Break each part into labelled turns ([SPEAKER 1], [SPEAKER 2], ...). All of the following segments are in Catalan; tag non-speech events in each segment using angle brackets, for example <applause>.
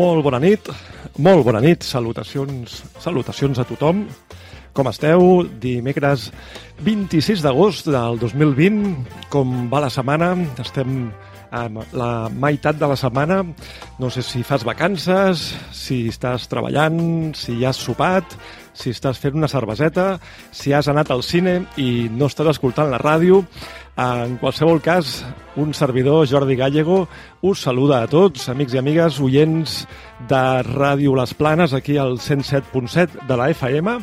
[SPEAKER 1] Molt bona nit, molt bona nit, salutacions, salutacions a tothom. Com esteu? Dimecres 26 d'agost del 2020, com va la setmana? Estem a la meitat de la setmana. No sé si fas vacances, si estàs treballant, si ja has sopat, si estàs fent una cerveseta, si has anat al cine i no estàs escoltant la ràdio. En qualsevol cas, un servidor, Jordi Gallego, us saluda a tots, amics i amigues, oients de Ràdio Les Planes, aquí al 107.7 de la FM.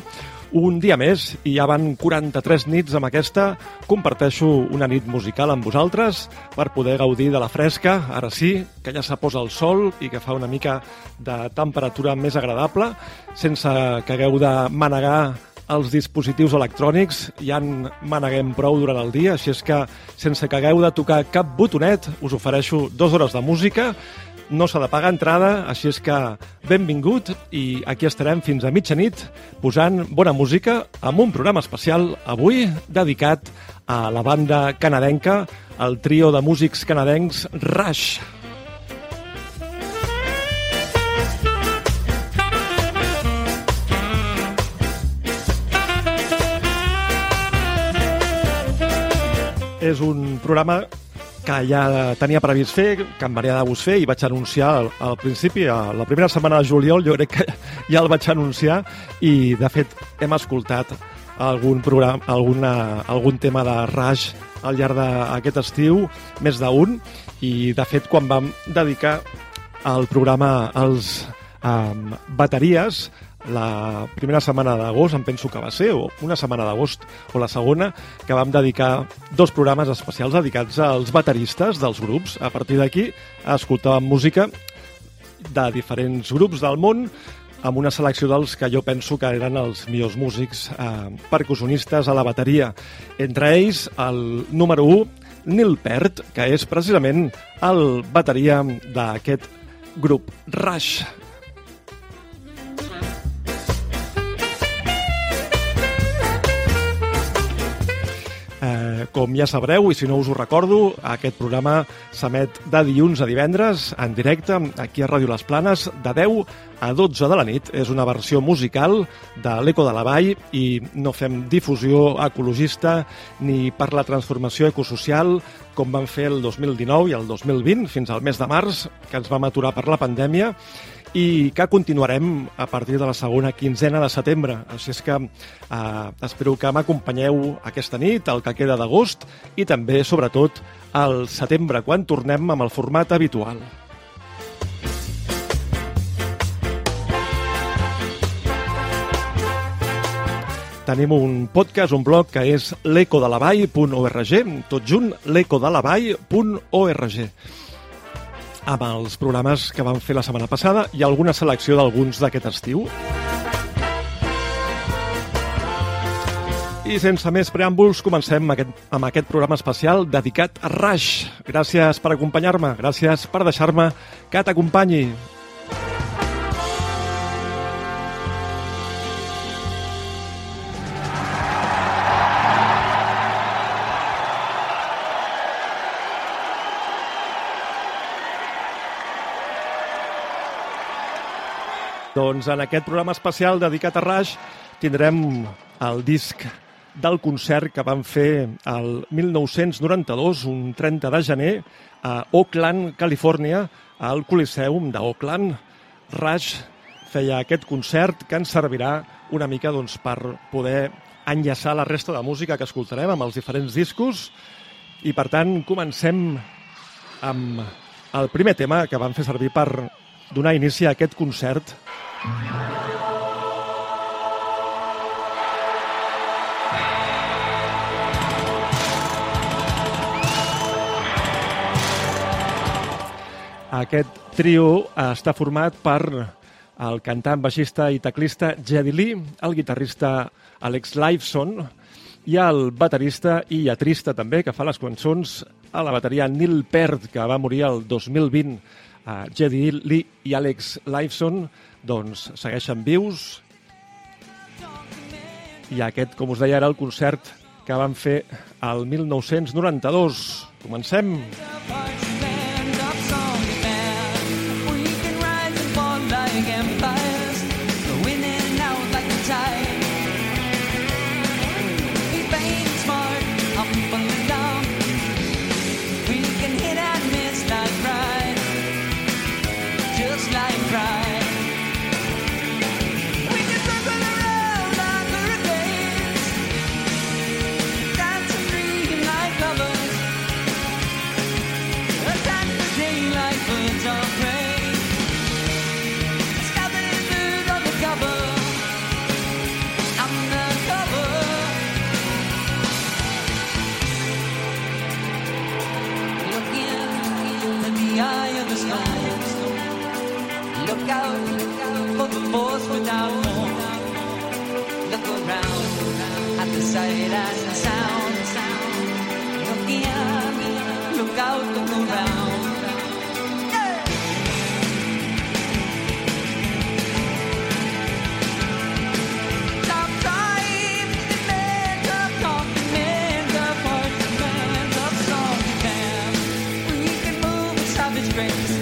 [SPEAKER 1] Un dia més, i ja van 43 nits amb aquesta, comparteixo una nit musical amb vosaltres per poder gaudir de la fresca, ara sí, que ja se posa el sol i que fa una mica de temperatura més agradable, sense que hagueu de manegar els dispositius electrònics. Ja en maneguem prou durant el dia, així és que sense que hagueu de tocar cap botonet us ofereixo dues hores de música, no s'ha de pagar entrada, així és que benvingut i aquí estarem fins a mitjanit posant bona música amb un programa especial avui dedicat a la banda canadenca, el trio de músics canadencs Rush. És un programa que ja tenia previst fer, que em venia de vos fer i vaig anunciar al, al principi, a la primera setmana de juliol, jo crec que <laughs> ja el vaig anunciar i, de fet, hem escoltat algun, programa, alguna, algun tema de Rush al llarg d'aquest estiu, més d'un, i, de fet, quan vam dedicar el programa als um, bateries, la primera setmana d'agost, em penso que va ser, o una setmana d'agost, o la segona, que vam dedicar dos programes especials dedicats als bateristes dels grups. A partir d'aquí escoltàvem música de diferents grups del món, amb una selecció dels que jo penso que eren els millors músics eh, percussionistes a la bateria. Entre ells, el número 1, Neil Peart, que és precisament el bateria d'aquest grup Rush. Com ja sabreu, i si no us ho recordo, aquest programa s'emet de dilluns a divendres, en directe, aquí a Ràdio Les Planes, de 10 a 12 de la nit. És una versió musical de l'Eco de la Vall i no fem difusió ecologista ni per la transformació ecosocial com van fer el 2019 i el 2020, fins al mes de març, que ens vam aturar per la pandèmia, i que continuarem a partir de la segona quinzena de setembre. Així és que eh, espero que m'acompanyeu aquesta nit, el que queda d'agost, i també, sobretot, al setembre, quan tornem amb el format habitual. Tenim un podcast, un blog, que és l'ecodelavall.org, tot junt, l'ecodelavall.org amb els programes que vam fer la setmana passada i alguna selecció d'alguns d'aquest estiu. I sense més preàmbuls, comencem amb aquest, amb aquest programa especial dedicat a Rush. Gràcies per acompanyar-me, gràcies per deixar-me que t'acompanyi. Doncs en aquest programa especial dedicat a Rush tindrem el disc del concert que van fer el 1992, un 30 de gener, a Oakland, Califòrnia, al Coliseum d'Oakland. Rush feia aquest concert que ens servirà una mica doncs, per poder enllaçar la resta de música que escoltarem amb els diferents discos i per tant comencem amb el primer tema que van fer servir per donar inici a aquest concert aquest trio està format per el cantant, baixista i teclista Jedi Lee, el guitarrista Alex Lifeson i el baterista i lletrista també, que fa les cançons a la bateria Neil Peart, que va morir el 2020. Uh, Jedi Lee i Alex Lifeson doncs segueixen vius i aquest, com us deia, era el concert que van fer el 1992. Comencem! Comencem!
[SPEAKER 2] strings.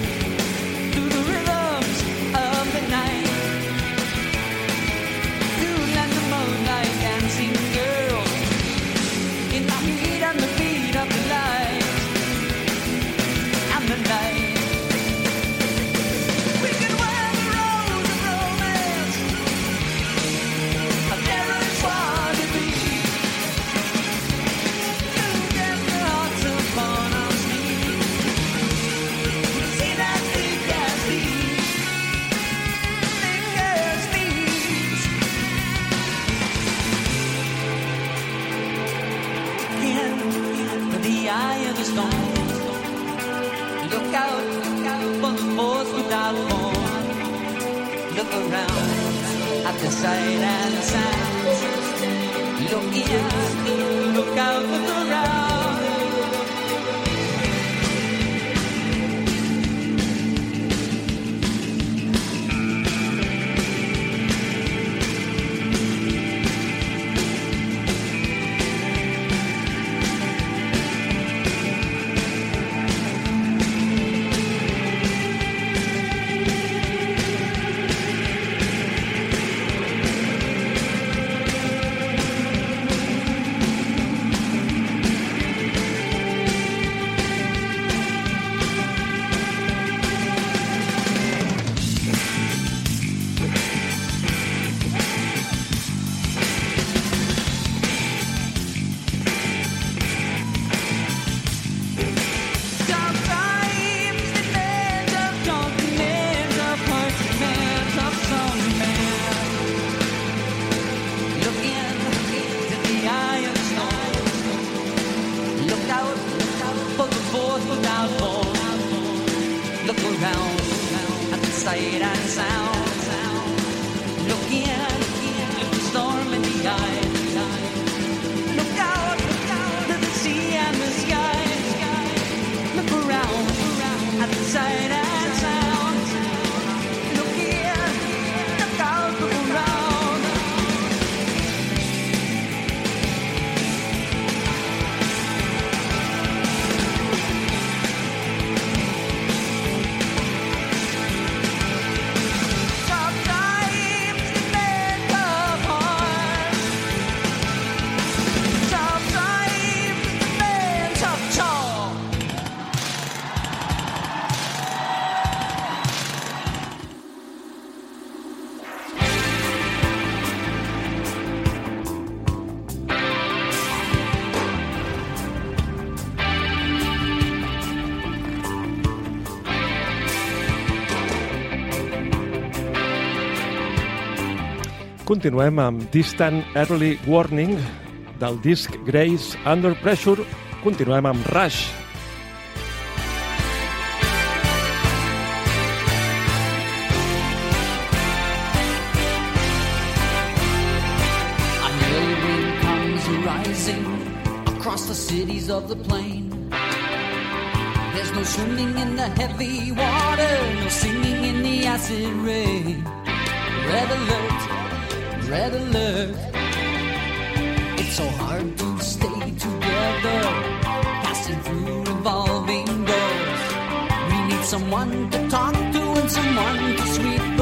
[SPEAKER 1] Continuem amb Distant Early Warning del disc Grace Under Pressure. Continuem amb Rush,
[SPEAKER 3] cities of the plain. There's no swimming in the heavy water, no singing in the acid rain. Red alert, red alert. It's so hard to stay together, passing through revolving doors. We need someone to talk to and someone to sweep.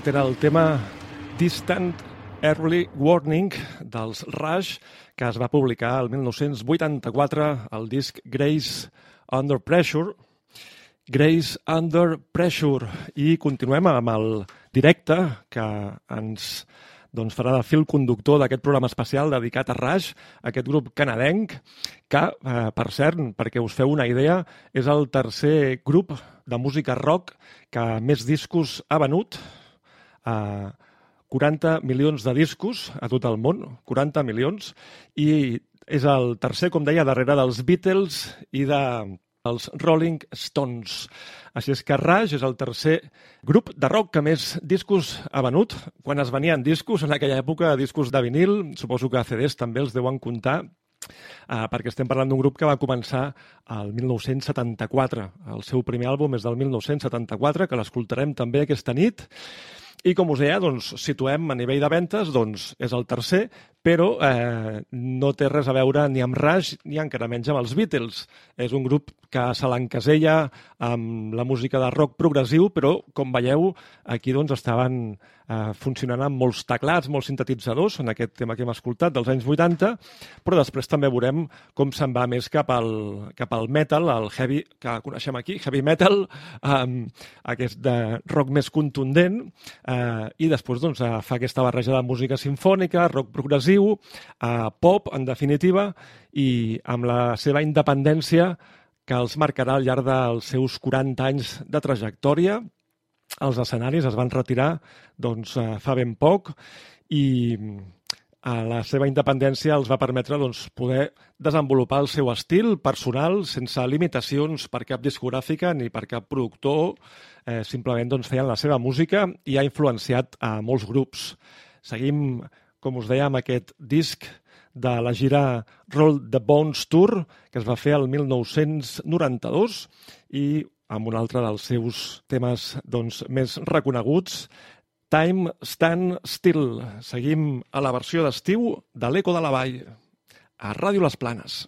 [SPEAKER 1] Aquest era el tema Distant Early Warning dels Rush, que es va publicar el 1984 al disc Grace Under Pressure. Grace Under Pressure. I continuem amb el directe que ens doncs, farà de fil conductor d'aquest programa especial dedicat a Rush, aquest grup canadenc, que, eh, per cert, perquè us feu una idea, és el tercer grup de música rock que més discos ha venut, eh, 40 milions de discos a tot el món, 40 milions, i és el tercer, com deia, darrere dels Beatles i de els Rolling Stones. Així és que Rush és el tercer grup de rock que més discos ha venut. Quan es venien discos, en aquella època, discos de vinil, suposo que CDs també els deuen comptar, Uh, perquè estem parlant d'un grup que va començar el 1974. El seu primer àlbum és del 1974, que l'escoltarem també aquesta nit. I com us deia, doncs, situem a nivell de ventes, doncs, és el tercer, però eh, no té res a veure ni amb Rush ni encara menys amb els Beatles. És un grup que se l'encasella amb la música de rock progressiu, però, com veieu, aquí doncs, estaven eh, funcionant amb molts teclats, molts sintetitzadors, en aquest tema que hem escoltat dels anys 80, però després també veurem com se'n va més cap al, cap al metal, el heavy, que coneixem aquí, heavy metal, eh, aquest de rock més contundent, eh, i després doncs, eh, fa aquesta barreja de música sinfònica, rock progressiu, eh, pop, en definitiva, i amb la seva independència que els marcarà al llarg dels seus 40 anys de trajectòria. Els escenaris es van retirar doncs, eh, fa ben poc i a la seva independència els va permetre doncs, poder desenvolupar el seu estil personal sense limitacions per cap discogràfica ni per cap productor. Eh, simplement doncs, feien la seva música i ha influenciat a molts grups. Seguim, com us deia, amb aquest disc de la gira Roll the Bones Tour, que es va fer el 1992 i amb un altre dels seus temes doncs, més reconeguts, Time Stand Still. Seguim a la versió d'estiu de l'Eco de la Vall, a Ràdio Les Planes.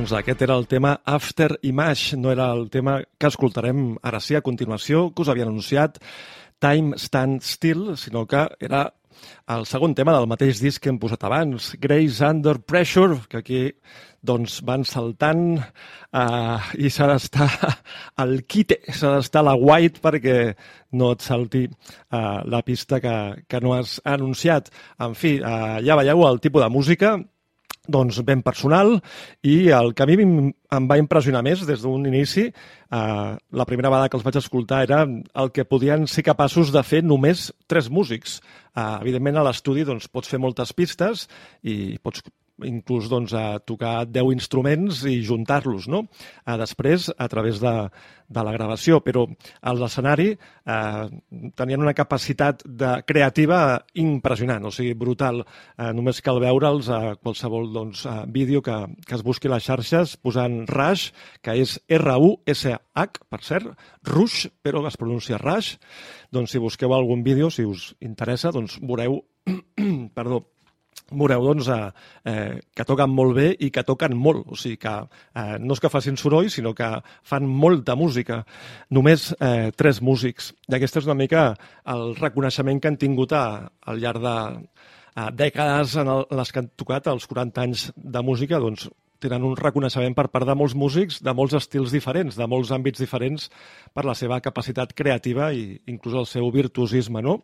[SPEAKER 1] Doncs aquest era el tema After Image, no era el tema que escoltarem ara sí a continuació, que us havia anunciat, Time Stand Still, sinó que era el segon tema del mateix disc que hem posat abans, Grace Under Pressure, que aquí doncs van saltant eh, i s'ha d'estar <laughs> al quite, s'ha d'estar a la white perquè no et salti eh, la pista que, que no has anunciat. En fi, eh, ja veieu el tipus de música, doncs ben personal i el que a mi em va impressionar més des d'un inici, eh, la primera vegada que els vaig escoltar era el que podien ser capaços de fer només tres músics. Eh, evidentment a l'estudi doncs, pots fer moltes pistes i pots inclús doncs, a tocar 10 instruments i juntar-los, no? A després, a través de, de la gravació, però a l'escenari eh, tenien una capacitat de creativa impressionant, o sigui, brutal. Eh, només cal veure'ls a qualsevol doncs, eh, vídeo que, que es busqui a les xarxes posant Rush, que és R-U-S-H, per cert, Rush, però es pronuncia Rush. Doncs si busqueu algun vídeo, si us interessa, doncs veureu, <clears throat> perdó, veureu doncs, eh, eh, que toquen molt bé i que toquen molt. O sigui que eh, no és que facin soroll, sinó que fan molta música. Només eh, tres músics. I aquest és una mica el reconeixement que han tingut a, al llarg de eh, dècades en, el, en les que han tocat, els 40 anys de música, doncs tenen un reconeixement per part de molts músics de molts estils diferents, de molts àmbits diferents per la seva capacitat creativa i inclús el seu virtuosisme, no?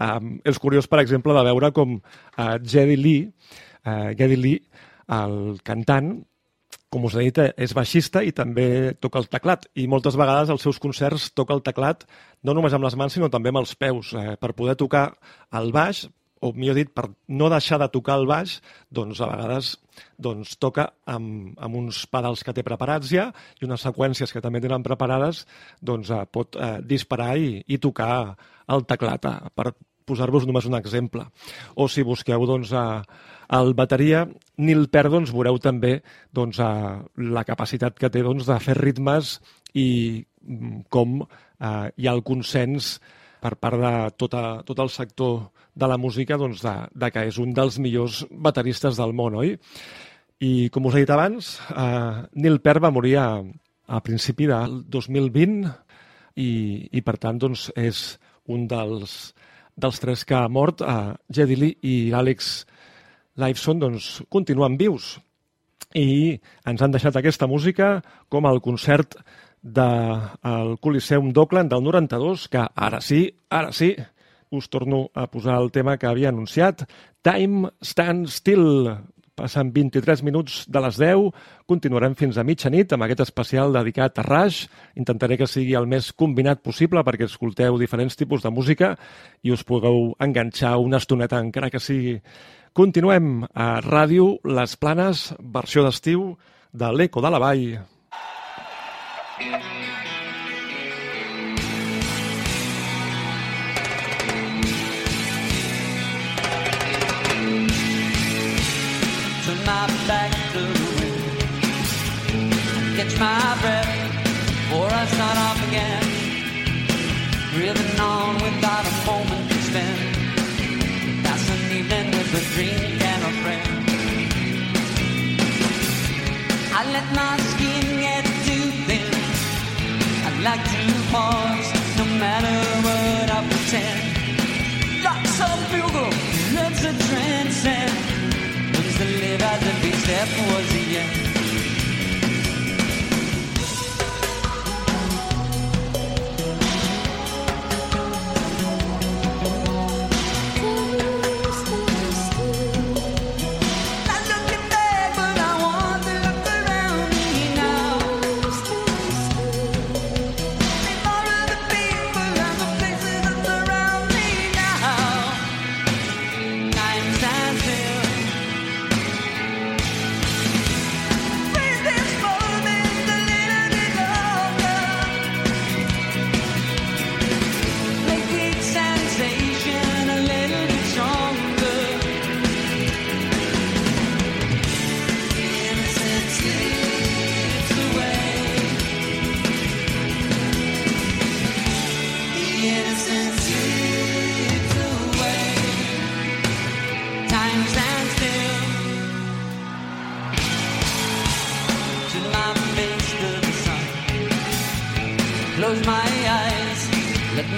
[SPEAKER 1] Um, és curiós, per exemple, de veure com uh, Geddy Lee, uh, Geddy Lee, el cantant, com us he dit, eh, és baixista i també toca el teclat. I moltes vegades als seus concerts toca el teclat no només amb les mans, sinó també amb els peus. Eh, per poder tocar el baix, o millor dit, per no deixar de tocar el baix, doncs a vegades doncs, toca amb, amb uns pedals que té preparats ja i unes seqüències que també tenen preparades, doncs eh, pot eh, disparar i, i tocar el teclat, eh, per posar-vos només un exemple. O si busqueu doncs, a, al bateria, Neil Peart, doncs, veureu també doncs, a, la capacitat que té doncs, de fer ritmes i mm, com eh, hi ha el consens per part de tota, tot el sector de la música doncs, de, de que és un dels millors bateristes del món, oi? I com us he dit abans, eh, Neil Peart va morir a, a principi del 2020 i, i per tant doncs, és un dels, dels tres que ha mort. Eh, Jedi Lee i Alex Lifeson doncs, continuen vius i ens han deixat aquesta música com el concert del Coliseum d'Oakland del 92, que ara sí, ara sí, us torno a posar el tema que havia anunciat, Time Stand Still, Passen 23 minuts de les 10, continuarem fins a mitjanit amb aquest especial dedicat a Rush. Intentaré que sigui el més combinat possible perquè escolteu diferents tipus de música i us pugueu enganxar una estoneta encara que sigui. Continuem a Ràdio Les Planes, versió d'estiu de l'Eco de la Vall.
[SPEAKER 2] Turn my back to the wind. Catch my breath before I start off again. Breathing on without a moment to spend. Pass an evening with a drink and a friend. I let my like to pause no matter what I pretend. Like some pilgrim, loves to transcend. Lives to live as if each step was the end.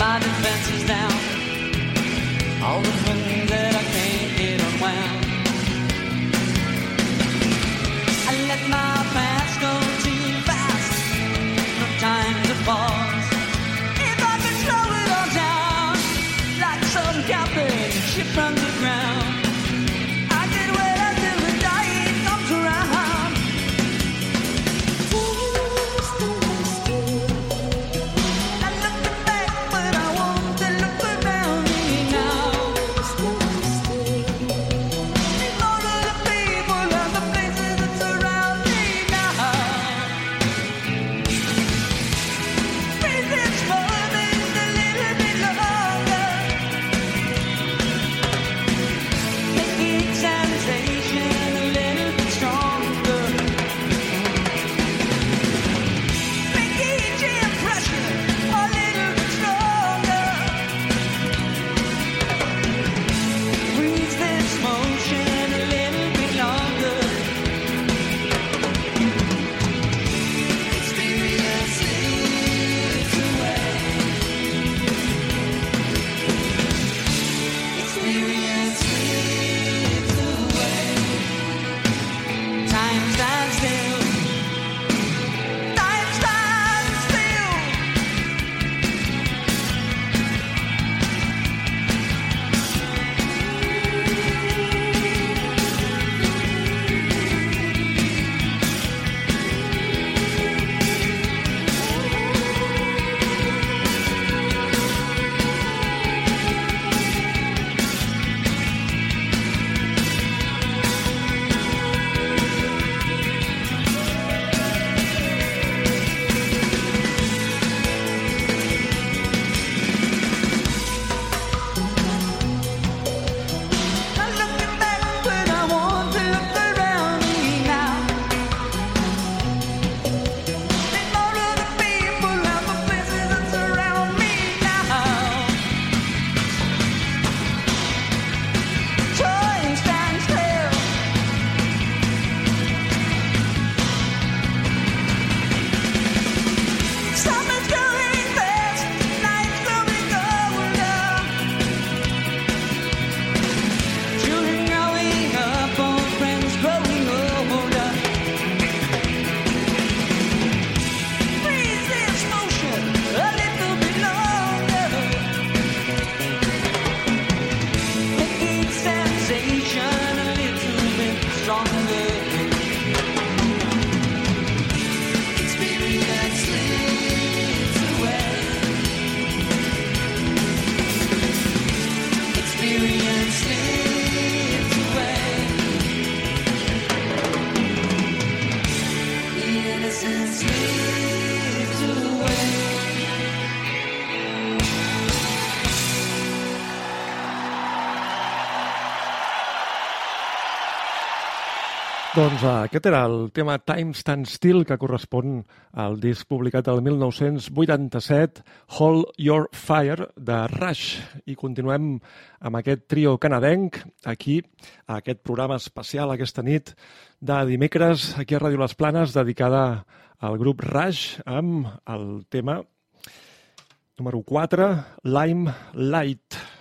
[SPEAKER 2] My defenses down. All the Doncs eh, aquest era el tema Time Stand Still que correspon al disc publicat el 1987 Hold Your Fire de Rush i continuem amb aquest trio canadenc aquí a aquest programa especial aquesta nit de dimecres aquí a Ràdio Les Planes dedicada al grup Rush amb el tema número 4 Lime Light.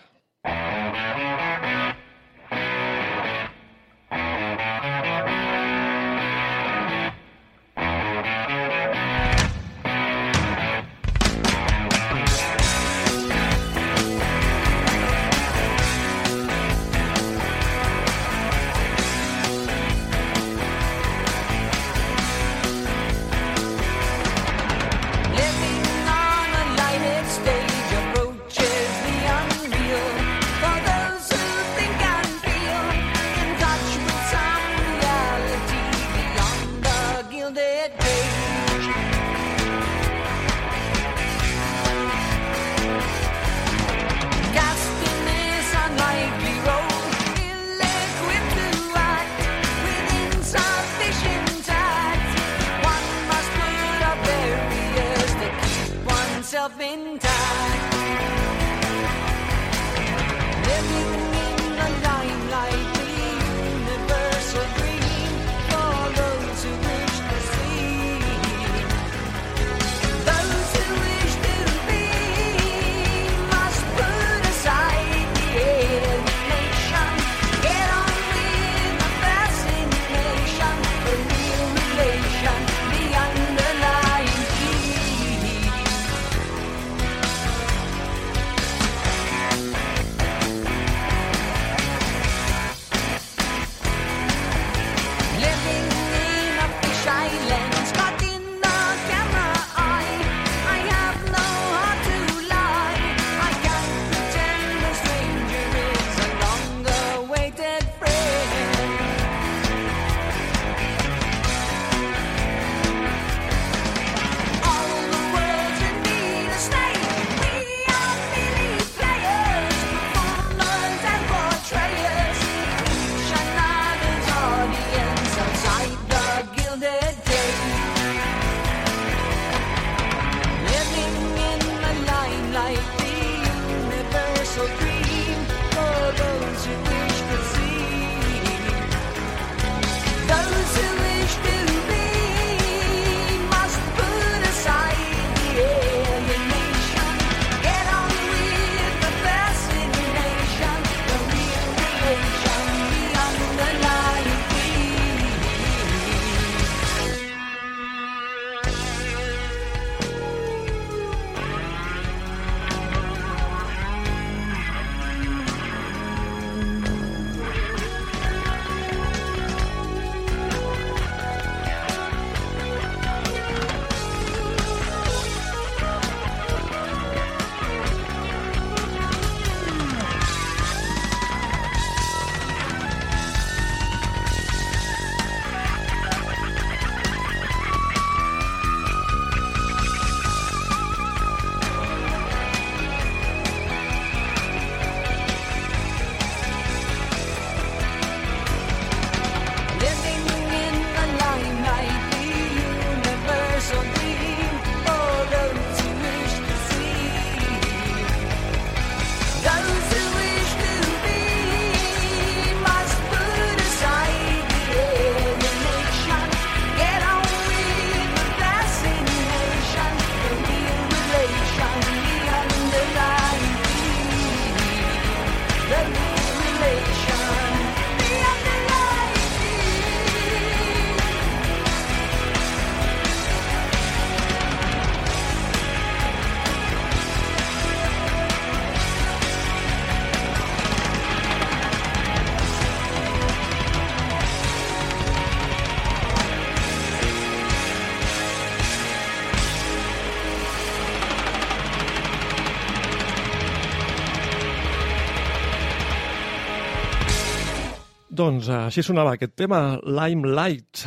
[SPEAKER 2] Doncs eh, així sonava aquest tema, Limelight,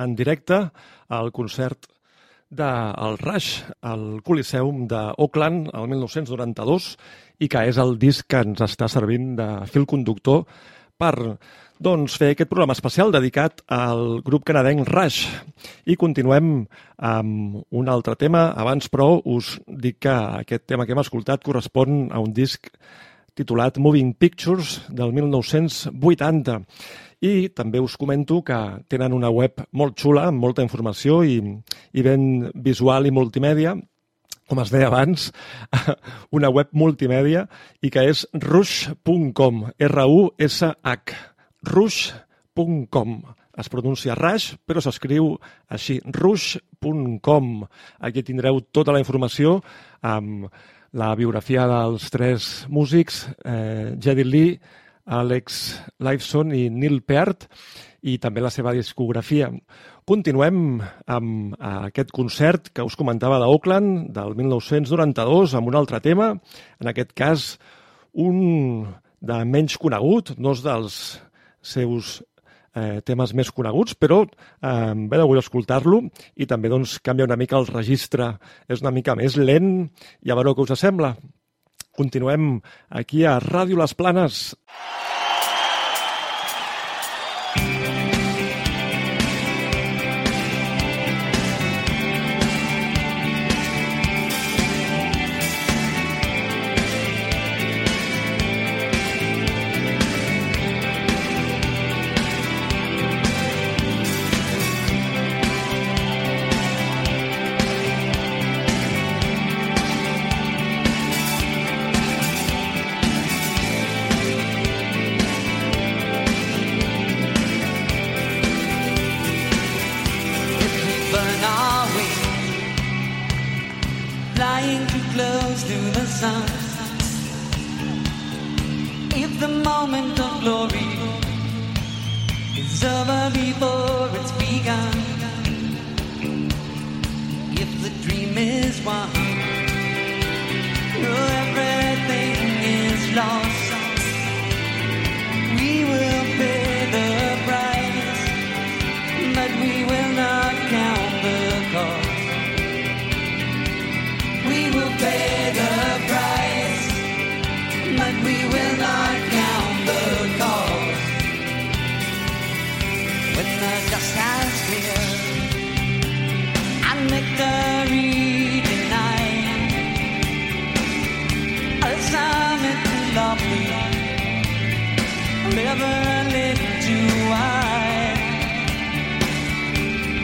[SPEAKER 2] en directe al concert
[SPEAKER 1] del Rush al Coliseum d'Oakland el 1992 i que és el disc que ens està servint de fil conductor per doncs, fer aquest programa especial dedicat al grup canadenc Rush. I continuem amb un altre tema. Abans, però, us dic que aquest tema que hem escoltat correspon a un disc titulat Moving Pictures del 1980 i també us comento que tenen una web molt xula, amb molta informació i, i ben visual i multimèdia, com es deia abans, <laughs> una web multimèdia i que és rush.com, R-U-S-H, rush.com. Es pronuncia Rush, però s'escriu així, rush.com. Aquí tindreu tota la informació amb la biografia dels tres músics, eh, Jedi Lee, Alex Lifeson i Neil Peart i també la seva discografia. Continuem amb aquest concert que us comentava d'Oakland del 1992 amb un altre tema, en aquest cas un de menys conegut, no és dels seus eh, temes més coneguts, però eh, bé de escoltar-lo i també doncs, canvia una mica el registre, és una mica més lent i a veure què us sembla. Continuem aquí a Ràdio Les Planes.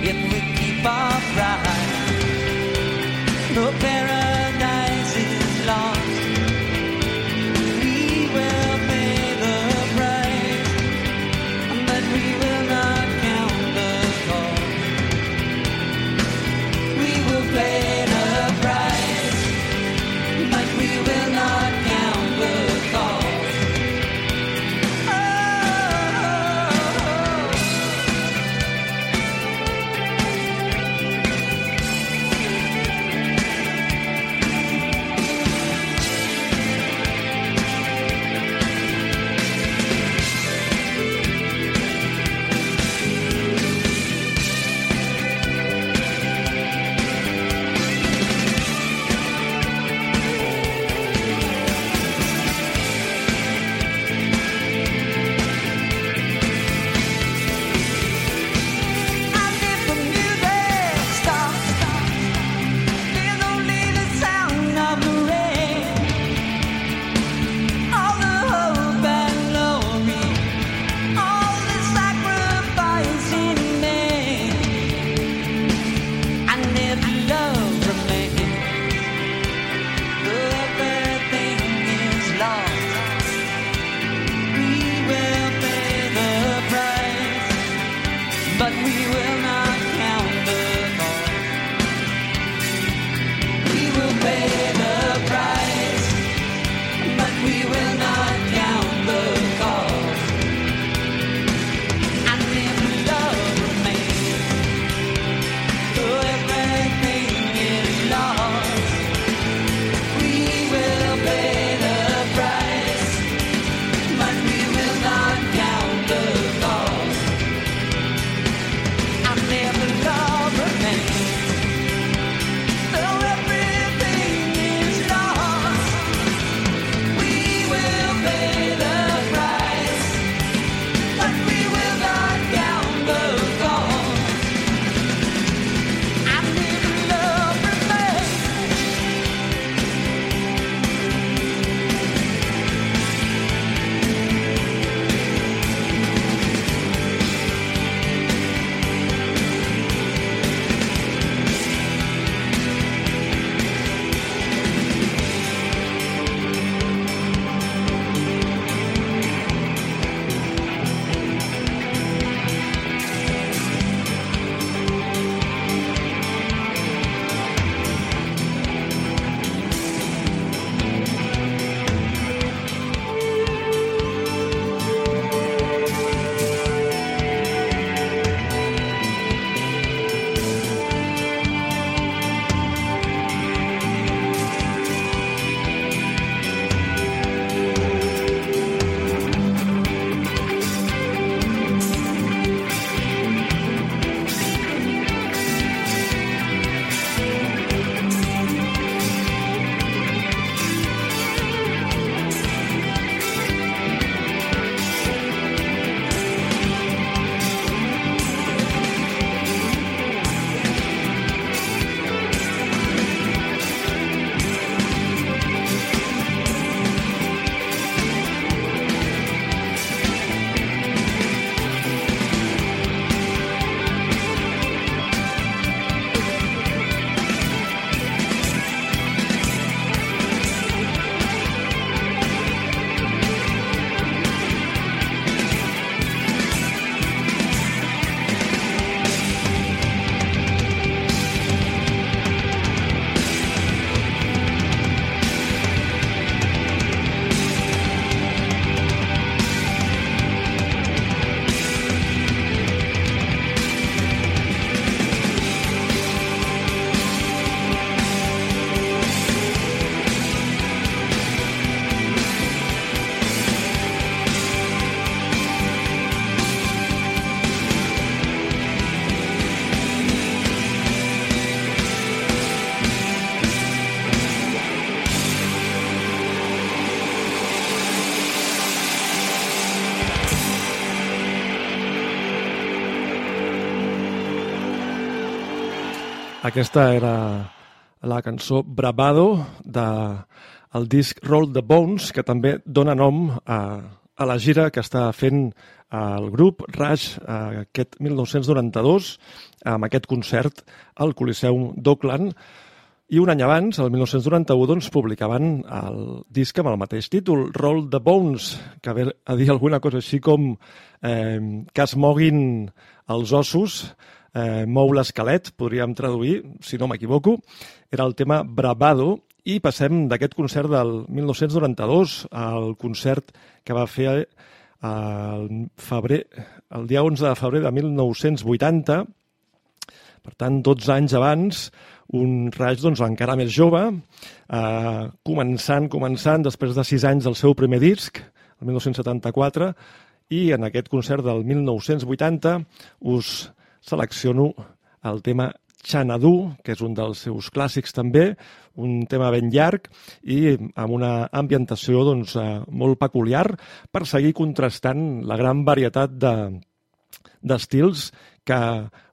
[SPEAKER 1] It Aquesta era la cançó Bravado de el disc Roll the Bones, que també dona nom a, a la gira que està fent el grup Rush aquest 1992 amb aquest concert al Coliseum d'Oakland. I un any abans, el 1991, doncs, publicaven el disc amb el mateix títol, Roll the Bones, que ve a dir alguna cosa així com eh, que es moguin els ossos, eh, mou l'esquelet, podríem traduir, si no m'equivoco. Era el tema Bravado, i passem d'aquest concert del 1992 al concert que va fer el, febrer, el dia 11 de febrer de 1980, per tant, 12 anys abans, un raig doncs, encara més jove, eh, començant, començant, després de 6 anys del seu primer disc, el 1974, i en aquest concert del 1980 us selecciono el tema Xanadu, que és un dels seus clàssics també, un tema ben llarg i amb una ambientació doncs, eh, molt peculiar per seguir contrastant la gran varietat de d'estils que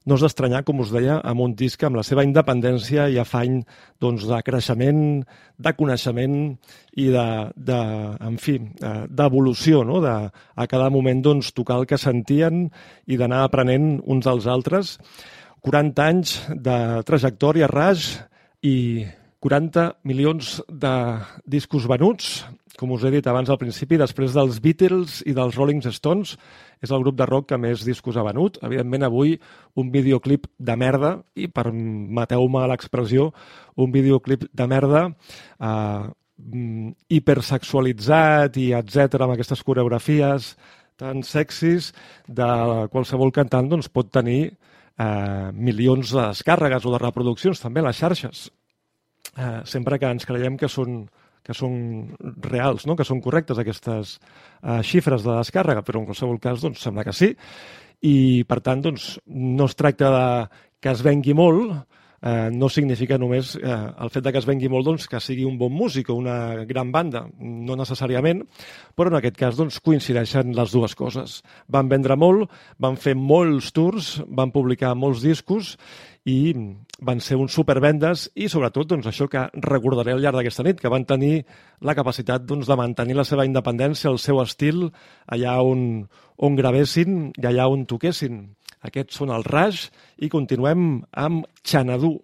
[SPEAKER 1] no és d'estranyar, com us deia, amb un disc amb la seva independència i afany doncs, de creixement, de coneixement i de, de en fi, eh, d'evolució, no? de a cada moment doncs, tocar el que sentien i d'anar aprenent uns dels altres. 40 anys de trajectòria raig i 40 milions de discos venuts, com us he dit abans al principi, després dels Beatles i dels Rolling Stones, és el grup de rock que més discos ha venut. Evidentment, avui un videoclip de merda, i permeteu-me l'expressió, un videoclip de merda eh, hipersexualitzat i etc amb aquestes coreografies tan sexis de qualsevol cantant doncs, pot tenir eh, milions de descàrregues o de reproduccions també a les xarxes. Eh, sempre que ens creiem que són, que són reals, no? que són correctes aquestes eh, xifres de descàrrega, però en qualsevol cas doncs, sembla que sí. I, per tant, doncs, no es tracta de que es vengui molt, eh, no significa només eh, el fet de que es vengui molt doncs, que sigui un bon músic o una gran banda, no necessàriament, però en aquest cas doncs, coincideixen les dues coses. Van vendre molt, van fer molts tours, van publicar molts discos i van ser uns supervendes i sobretot doncs, això que recordaré al llarg d'aquesta nit, que van tenir la capacitat doncs, de mantenir la seva independència, el seu estil, allà on, on gravessin i allà on toquessin. Aquests són els Raj i continuem amb Xanadu.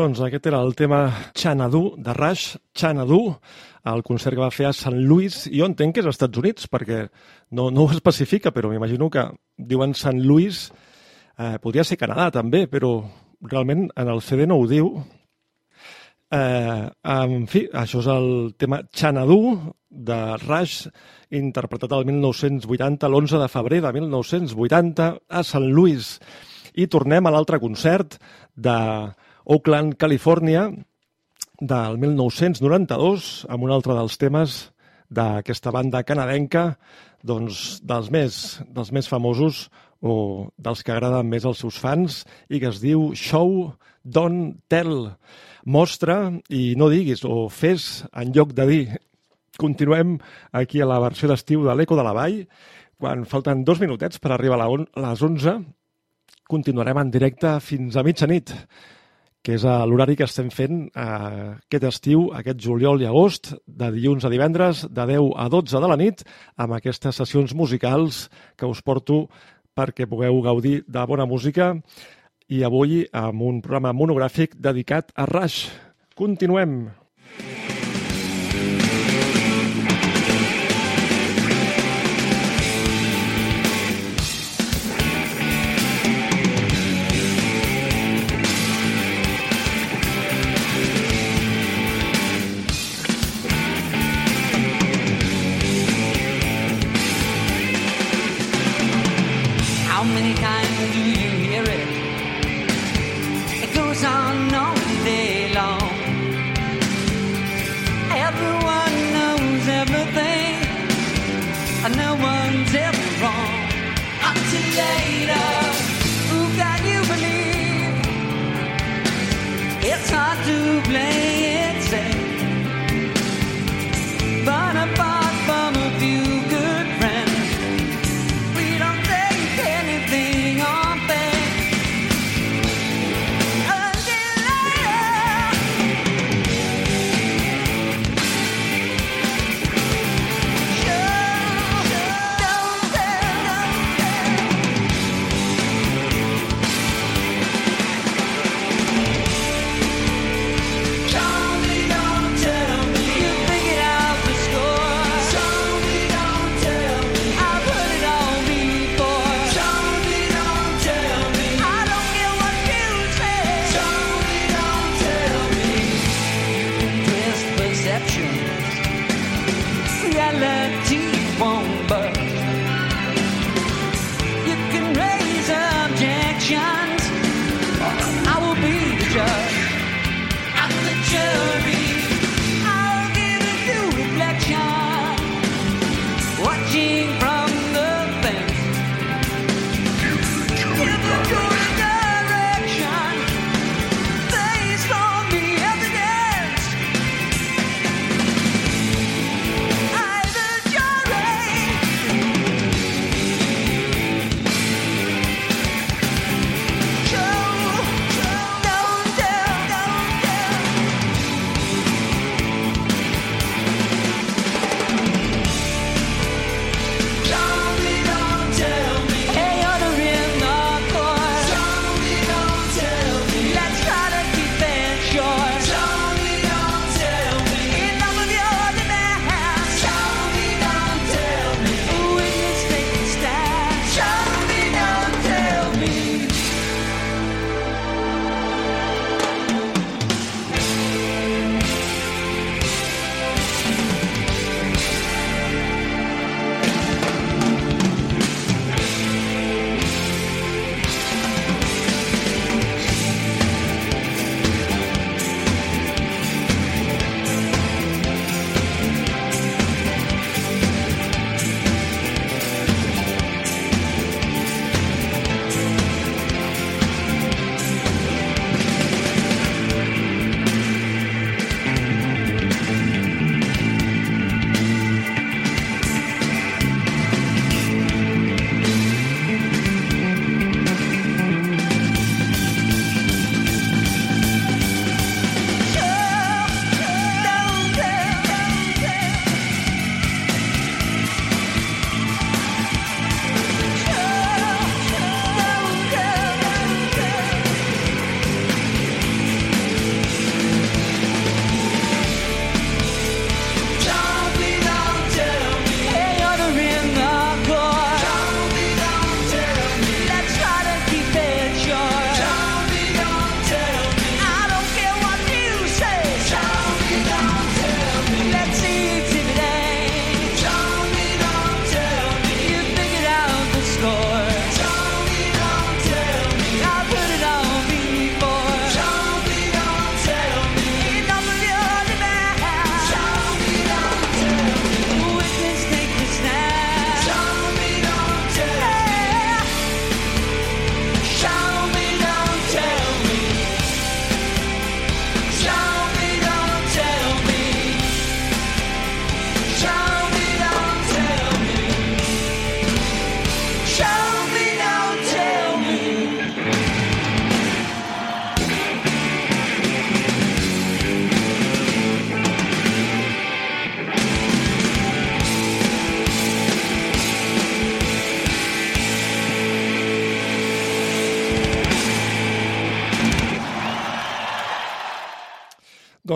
[SPEAKER 1] Doncs aquest era el tema Xanadu, de Rush, Xanadu, el concert que va fer a Sant Louis. Jo entenc que és als Estats Units, perquè no, no ho especifica, però m'imagino que diuen Sant Louis, eh, podria ser Canadà també, però realment en el CD no ho diu. Eh, en fi, això és el tema Xanadu, de Rush, interpretat el 1980, l'11 de febrer de 1980, a Sant Louis. I tornem a l'altre concert de Oakland, Califòrnia, del 1992, amb un altre dels temes d'aquesta banda canadenca, doncs, dels, més, dels més famosos o dels que agraden més als seus fans i que es diu Show, Don't Tell. Mostra i no diguis, o fes en lloc de dir. Continuem aquí a la versió d'estiu de l'Eco de la Vall, quan falten dos minutets per arribar a les 11. Continuarem en directe fins a mitjanit que és l'horari que estem fent eh, aquest estiu, aquest juliol i agost, de dilluns a divendres, de 10 a 12 de la nit, amb aquestes sessions musicals que us porto perquè pugueu gaudir de bona música i avui amb un programa monogràfic dedicat a Rush. Continuem.
[SPEAKER 2] How many times do you hear it? It goes on all day long. Everyone knows everything, and no one's ever wrong. Until later, who can you believe? It's hard to play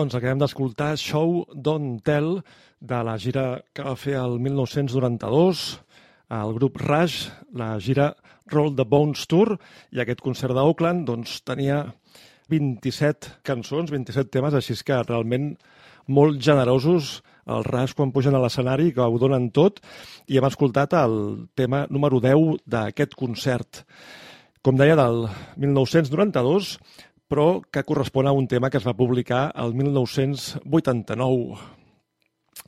[SPEAKER 1] Doncs acabem d'escoltar Show Don't Tell de la gira que va fer el 1992 el grup Rush, la gira Roll the Bones Tour i aquest concert d'Oakland doncs, tenia 27 cançons, 27 temes, així que realment molt generosos el Rush quan pugen a l'escenari, que ho donen tot, i hem escoltat el tema número 10 d'aquest concert. Com deia, del 1992, però que correspon a un tema que es va publicar el 1989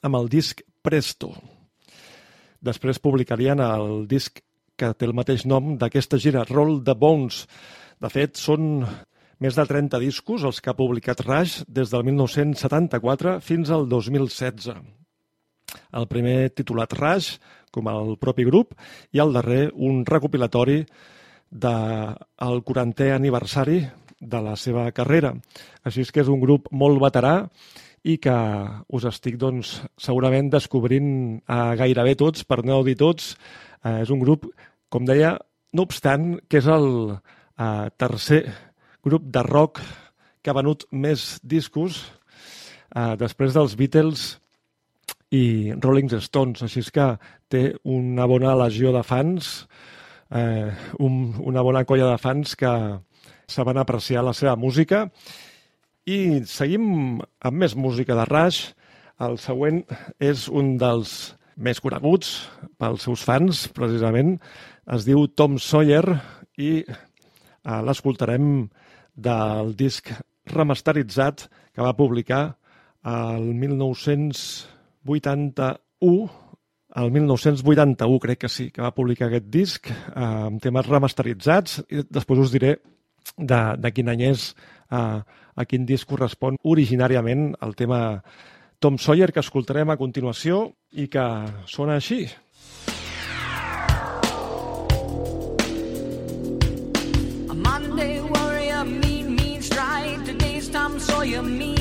[SPEAKER 1] amb el disc Presto. Després publicarien el disc que té el mateix nom d'aquesta gira, Roll the Bones. De fet, són més de 30 discos els que ha publicat Rush des del 1974 fins al 2016. El primer titulat Rush, com el propi grup, i el darrer un recopilatori del 40è aniversari de la seva carrera. Així és que és un grup molt veterà i que us estic doncs, segurament descobrint a gairebé tots, per no dir tots. Eh, és un grup, com deia, no obstant, que és el eh, tercer grup de rock que ha venut més discos eh, després dels Beatles i Rolling Stones. Així és que té una bona legió de fans, eh, un, una bona colla de fans que, saben apreciar la seva música. I seguim amb més música de Rush. El següent és un dels més coneguts pels seus fans, precisament. Es diu Tom Sawyer i eh, l'escoltarem del disc remasteritzat que va publicar el 1981 el 1981 crec que sí, que va publicar aquest disc eh, amb temes remasteritzats i després us diré de, de quin any és, uh, a quin disc correspon originàriament el tema Tom Sawyer que escoltarem a continuació i que sona així.
[SPEAKER 2] A Monday warrior, mean, mean stride. Today's Tom Sawyer, mean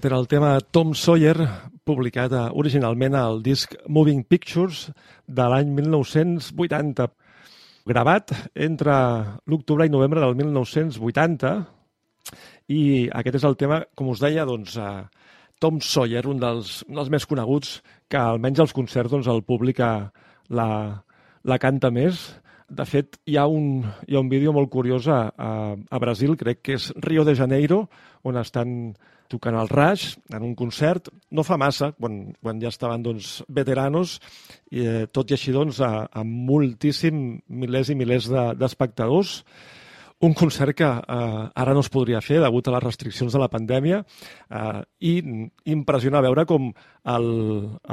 [SPEAKER 1] Aquest era el tema Tom Sawyer, publicat eh, originalment al disc Moving Pictures de l'any 1980. Gravat entre l'octubre i novembre del 1980 i aquest és el tema, com us deia, doncs, uh, Tom Sawyer, un dels, un dels més coneguts, que almenys als concerts doncs, el públic uh, la, la canta més. De fet, hi ha un, hi ha un vídeo molt curiós a, a, a Brasil, crec que és Rio de Janeiro, on estan tocant el Rush en un concert, no fa massa, quan, quan ja estaven doncs, veteranos, i, eh, tot i així doncs, a, amb moltíssim, milers i milers d'espectadors, de, un concert que eh, ara no es podria fer degut a les restriccions de la pandèmia eh, i impressiona veure com el,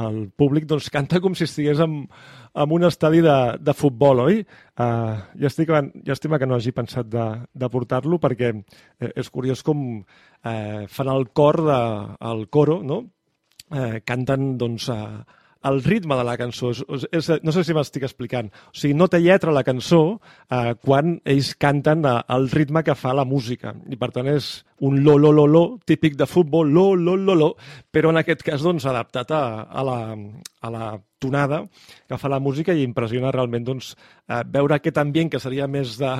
[SPEAKER 1] el públic doncs, canta com si estigués en, en un estadi de, de futbol, oi? Eh, ja estic, llàstima que no hagi pensat de, de portar-lo perquè eh, és curiós com eh, fan el cor, de, el coro, no? Eh, canten doncs, eh, el ritme de la cançó. És, és, no sé si m'estic explicant. O sigui, no té lletra la cançó eh, quan ells canten eh, el ritme que fa la música. I per tant és un lo, lo, lo, lo, típic de futbol, lo, lo, lo, lo, però en aquest cas doncs, adaptat a, a, la, a la tonada que fa la música i impressiona realment doncs, eh, veure aquest ambient que seria més de,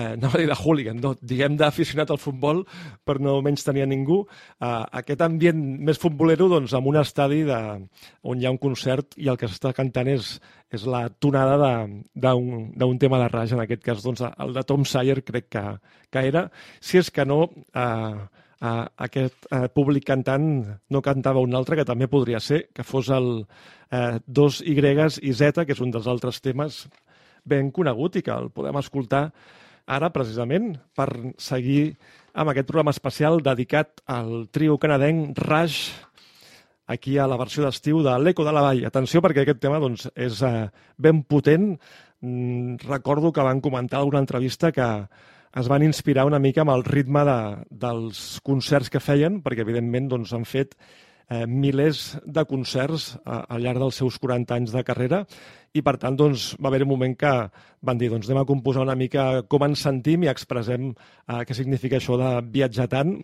[SPEAKER 1] eh, no dir de hooligan, no, diguem d'aficionat al futbol per no menys tenir a ningú, eh, aquest ambient més futbolero doncs, amb un estadi de, on hi ha un concert i el que s'està cantant és, és la tonada d'un tema de raja, en aquest cas doncs, el de Tom Sayer crec que, que era, si és que no... Eh, eh, aquest eh, públic cantant no cantava un altre que també podria ser, que fos el eh, dos Y i Z, que és un dels altres temes ben conegut i que el podem escoltar ara precisament per seguir amb aquest programa especial dedicat al trio canadenc Rush aquí a la versió d'estiu de l'Eco de la Vall. Atenció perquè aquest tema doncs, és eh, ben potent. Mm, recordo que van comentar alguna entrevista que es van inspirar una mica amb el ritme de, dels concerts que feien, perquè evidentment doncs, han fet eh, milers de concerts a, al llarg dels seus 40 anys de carrera. I per tant doncs, va haver un moment que van dir doncs, anem a composar una mica com ens sentim i expressem eh, què significa això de viatjar tant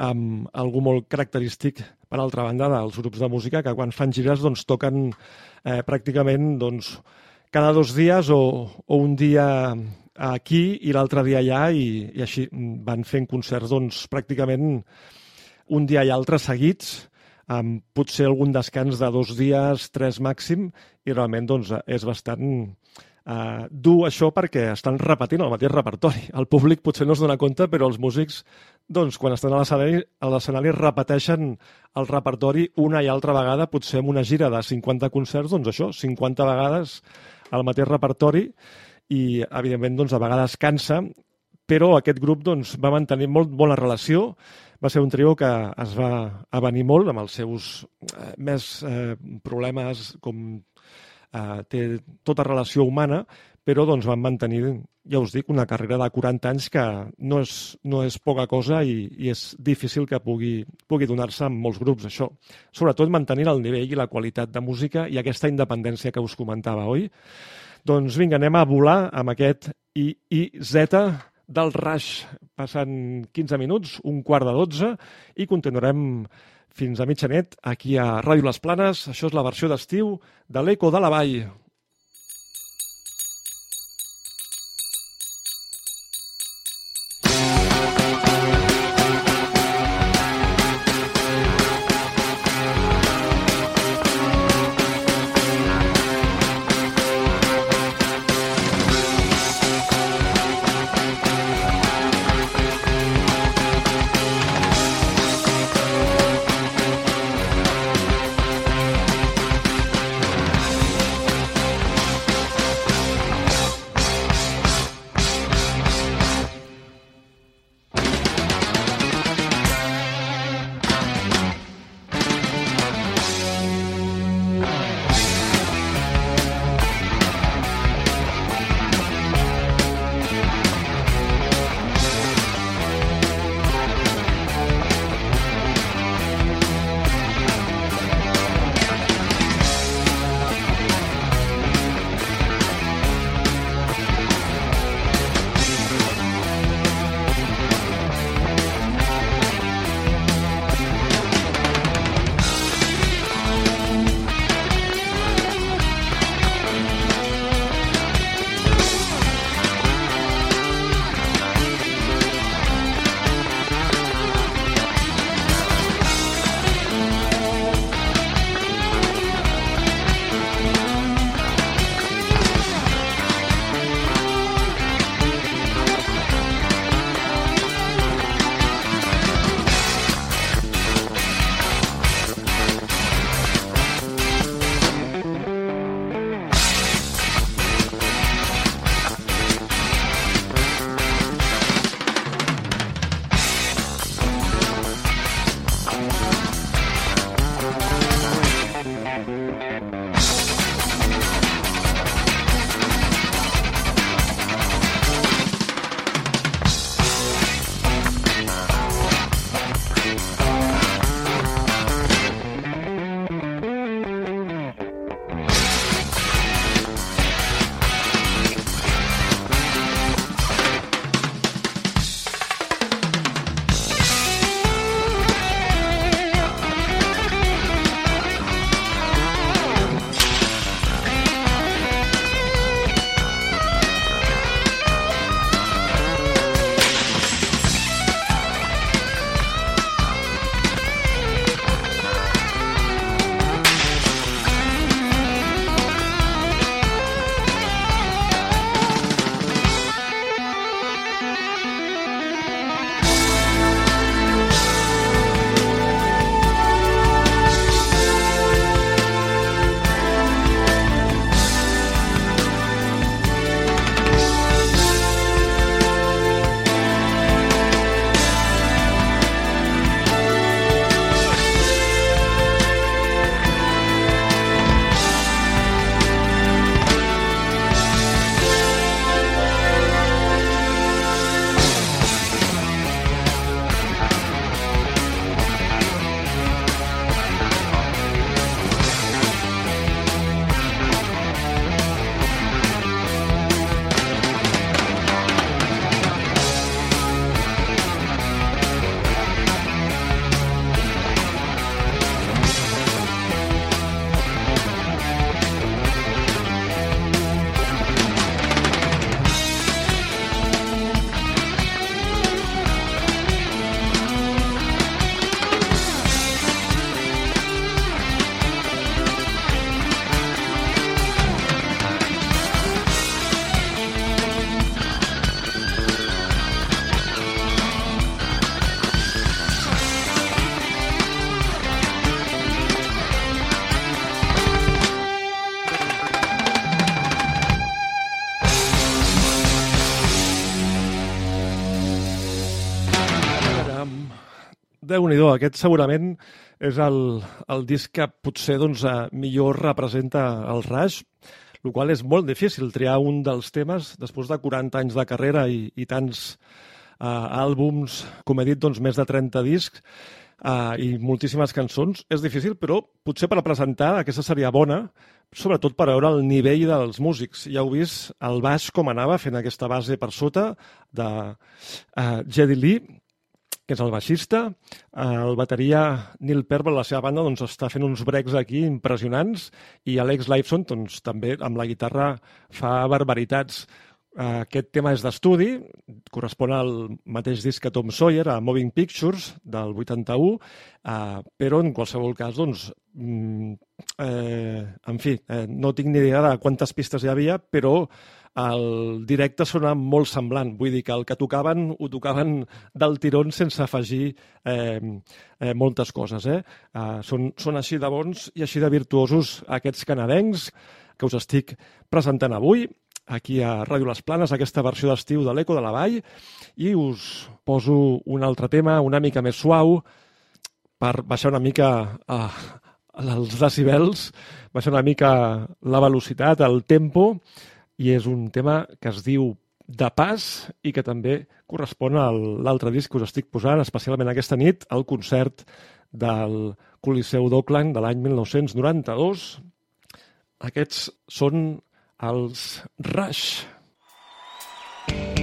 [SPEAKER 1] amb algú molt característic, per altra banda, dels grups de música que quan fan gires doncs, toquen eh, pràcticament doncs, cada dos dies o, o un dia aquí i l'altre dia allà i, i així van fent concerts doncs, pràcticament un dia i altre seguits, amb potser algun descans de dos dies, tres màxim, i realment doncs, és bastant eh, dur això perquè estan repetint el mateix repertori. El públic potser no es dona compte, però els músics, doncs, quan estan a l'escenari, repeteixen el repertori una i altra vegada, potser amb una gira de 50 concerts, doncs això, 50 vegades el mateix repertori, i, evidentment, doncs, a vegades cansa, però aquest grup doncs, va mantenir molt bona relació, va ser un trio que es va avenir molt amb els seus eh, més eh, problemes com eh, té tota relació humana, però doncs, van mantenir, ja us dic, una carrera de 40 anys que no és, no és poca cosa i, i és difícil que pugui, pugui donar-se amb molts grups, això. Sobretot mantenint el nivell i la qualitat de música i aquesta independència que us comentava, oi? Doncs vinga, anem a volar amb aquest IIZ del Rush. Passen 15 minuts, un quart de 12, i continuarem fins a mitjanet aquí a Ràdio Les Planes. Això és la versió d'estiu de l'Eco de la Vall. Déu nhi aquest segurament és el, el disc que potser doncs, eh, millor representa el Rush, el qual és molt difícil triar un dels temes després de 40 anys de carrera i, i tants uh, àlbums, com he dit, doncs, més de 30 discs uh, i moltíssimes cançons. És difícil, però potser per presentar aquesta seria bona, sobretot per veure el nivell dels músics. Ja heu vist el baix com anava fent aquesta base per sota de uh, Jedi Lee, que és el baixista. El bateria Neil Peart, la seva banda, doncs, està fent uns breaks aquí impressionants i Alex Lifeson doncs, també amb la guitarra fa barbaritats. Aquest tema és d'estudi, correspon al mateix disc que Tom Sawyer, a Moving Pictures, del 81, eh, però en qualsevol cas, doncs, mm, eh, en fi, eh, no tinc ni idea de quantes pistes hi havia, però el directe sona molt semblant. Vull dir que el que tocaven ho tocaven del tirón sense afegir eh, eh, moltes coses. Eh? Eh, són, són així de bons i així de virtuosos aquests canadencs que us estic presentant avui aquí a Ràdio Les Planes, aquesta versió d'estiu de l'Eco de la Vall, i us poso un altre tema una mica més suau per baixar una mica eh, els decibels, baixar una mica la velocitat, el tempo, i és un tema que es diu de pas i que també correspon a l'altre disc que us estic posant, especialment aquesta nit, al concert del Coliseu d'Oakland de l'any 1992. Aquests són els Rush.
[SPEAKER 2] Proud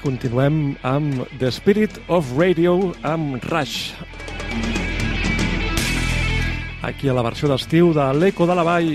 [SPEAKER 2] continuem amb The Spirit of Radio amb Rush. Aquí a la versió d'estiu de l'Eco de la Vall,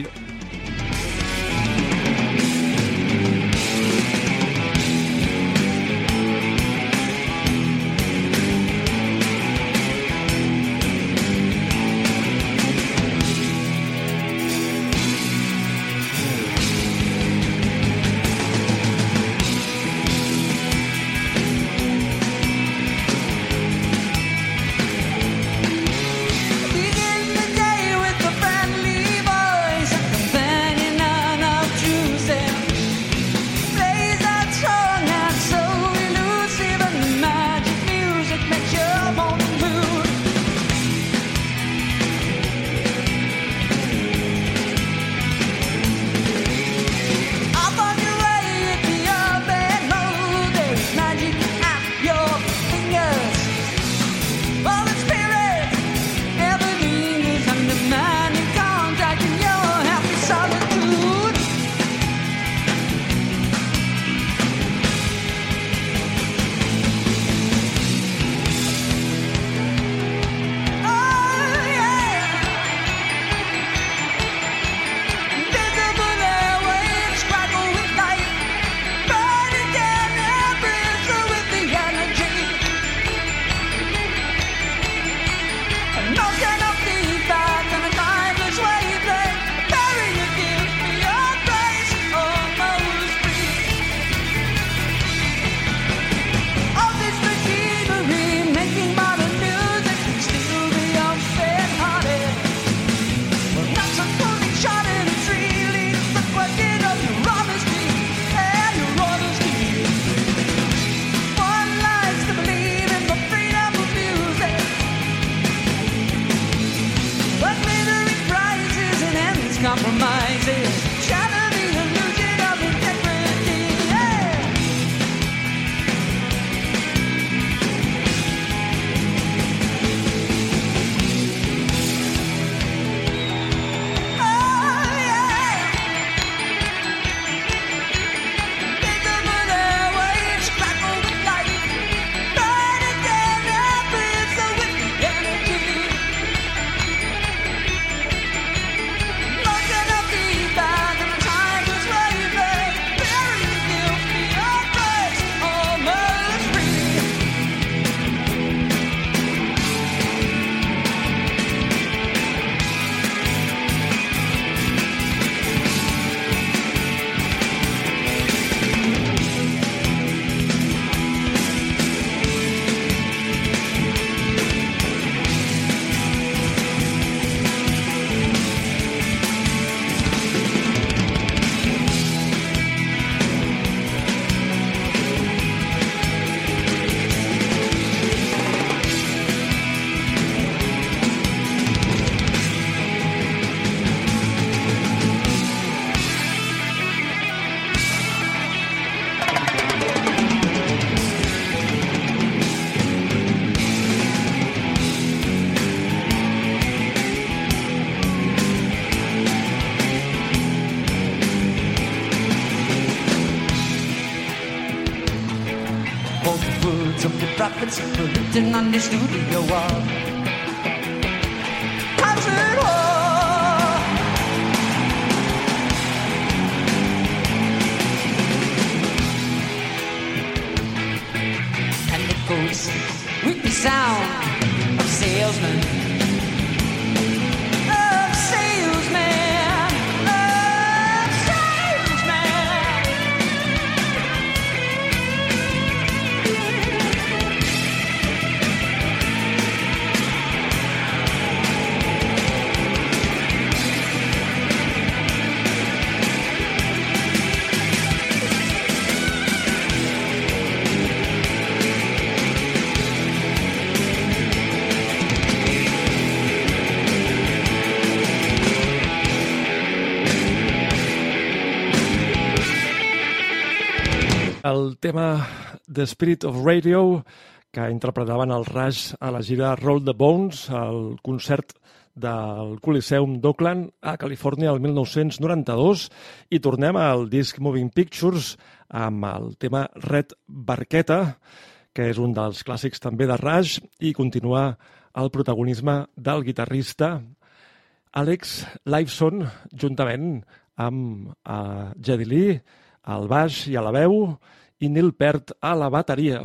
[SPEAKER 1] the studio wall.
[SPEAKER 2] tema The Spirit of Radio que interpretaven el Raj a la gira Roll the Bones, al concert
[SPEAKER 1] del Coliseum d'Oakland a Califòrnia el 1992 i tornem al disc Moving Pictures amb el tema Red Barqueta, que és un dels clàssics també de Raj i continua el protagonisme del guitarrista Alex Lifeson juntament amb eh, Jedi Lee, al baix i a la veu, i Neil Peart a la bateria.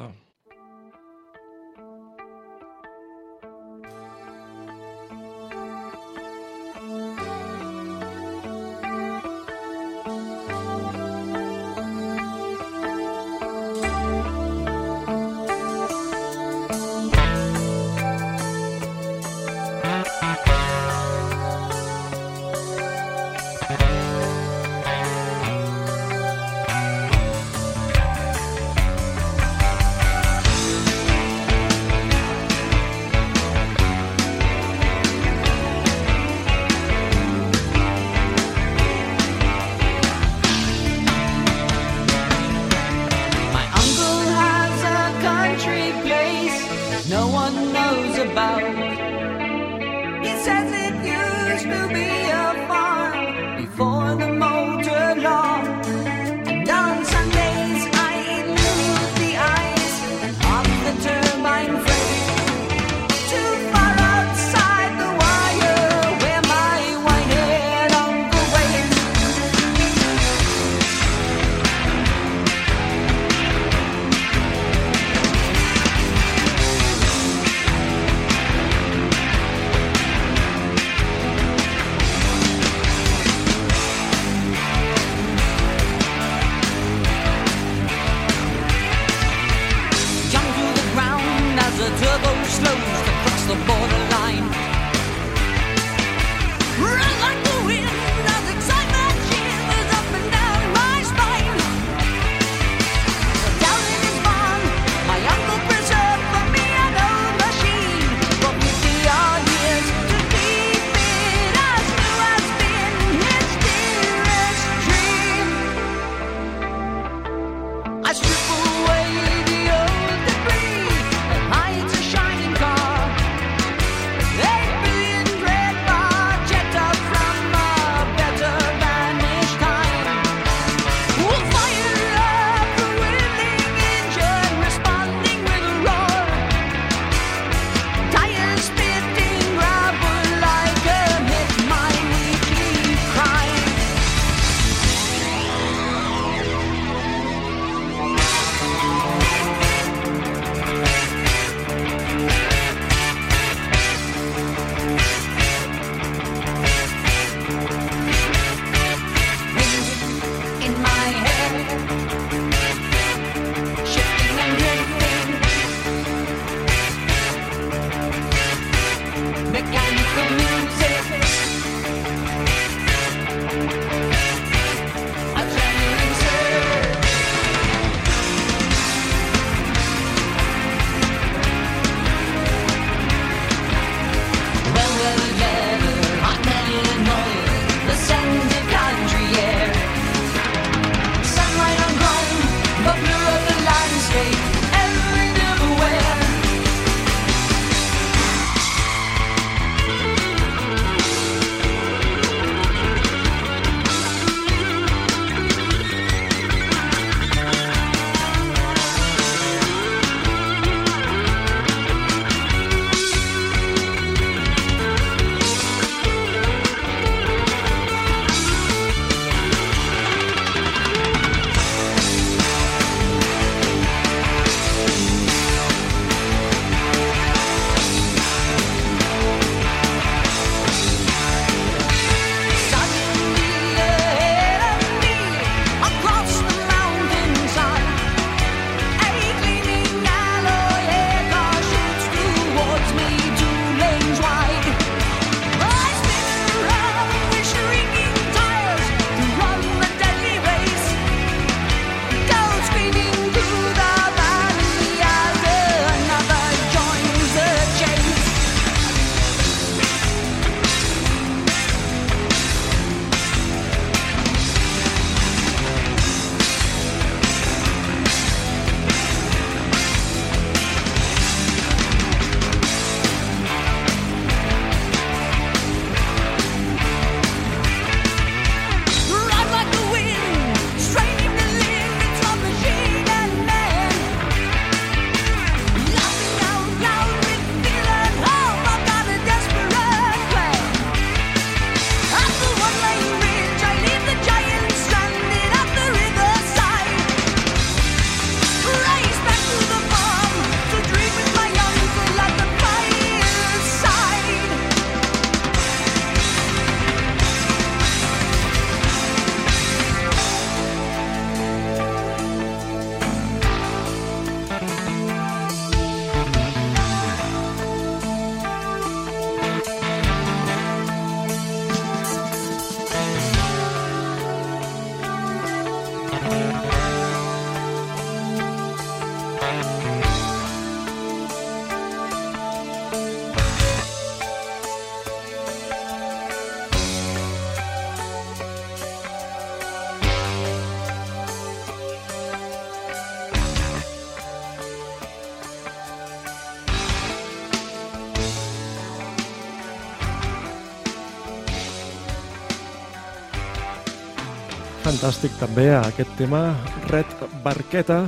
[SPEAKER 1] Fantàstic també aquest tema Red Barqueta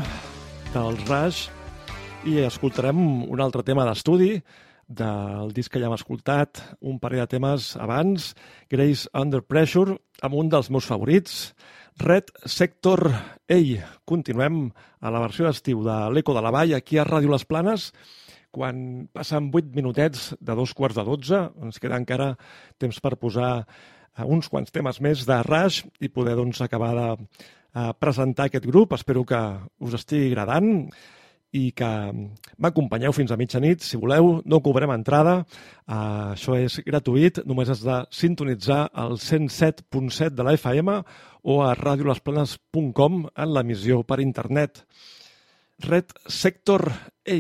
[SPEAKER 1] dels Rush i escoltarem un altre tema d'estudi del disc que ja hem escoltat, un parell de temes abans, Grace Under Pressure, amb un dels meus favorits, Red Sector A. Continuem a la versió d'estiu de l'Eco de la Vall, aquí a Ràdio Les Planes, quan passen 8 minutets de dos quarts de 12, ens queda encara temps per posar uns quants temes més de Rush i poder doncs, acabar de eh, presentar aquest grup. Espero que us estigui agradant i que m'acompanyeu fins a mitjanit. Si voleu, no cobrem entrada. Uh, això és gratuït. Només has de sintonitzar el 107.7 de la FM o a radiolesplanes.com en l'emissió per internet. Red Sector A.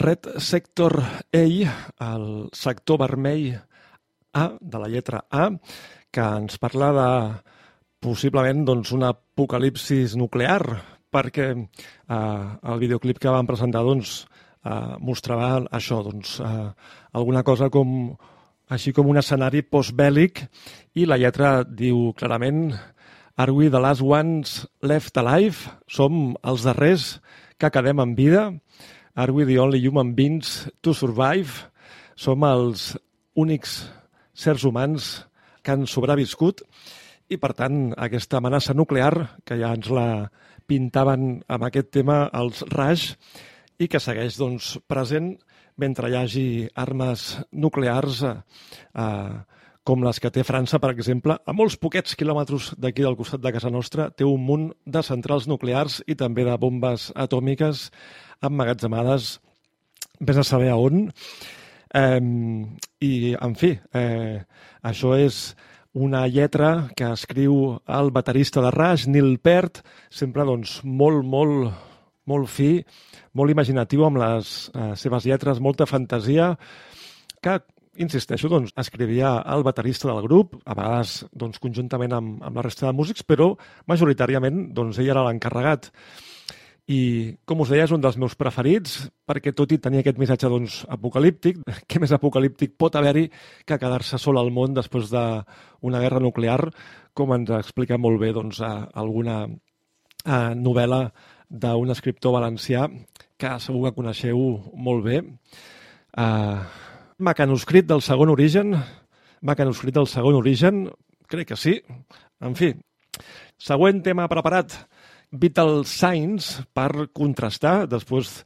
[SPEAKER 1] Red Sector A, el sector vermell A, de la lletra A, que ens parla de possiblement doncs, un apocalipsis nuclear, perquè eh, el videoclip que van presentar doncs, eh, mostrava això, doncs, eh, alguna cosa com així com un escenari postbèl·lic i la lletra diu clarament Are we the last ones left alive? Som els darrers que quedem en vida? Are we the only human beings to survive? Som els únics sers humans que han sobreviscut i, per tant, aquesta amenaça nuclear, que ja ens la pintaven amb aquest tema els Raj, i que segueix doncs, present mentre hi hagi armes nuclears eh, eh, com les que té França, per exemple, a molts poquets quilòmetres d'aquí del costat de casa nostra té un munt de centrals nuclears i també de bombes atòmiques emmagatzemades vés a saber a on. Eh, I, en fi, eh, això és una lletra que escriu el baterista de Rush, Neil Peart, sempre doncs, molt, molt, molt fi, molt imaginatiu amb les eh, seves lletres, molta fantasia, que, insisteixo, doncs, escrivia el baterista del grup, a vegades doncs, conjuntament amb, amb la resta de músics, però majoritàriament doncs, ell era l'encarregat i, com us deia, és un dels meus preferits, perquè tot i tenir aquest missatge doncs, apocalíptic, <laughs> què més apocalíptic pot haver-hi que quedar-se sol al món després d'una guerra nuclear, com ens explica molt bé doncs, alguna eh, novel·la d'un escriptor valencià que segur que coneixeu molt bé. Eh, mecanoscrit del segon origen, mecanoscrit del segon origen, crec que sí. En fi, següent tema preparat. Vital Signs per contrastar després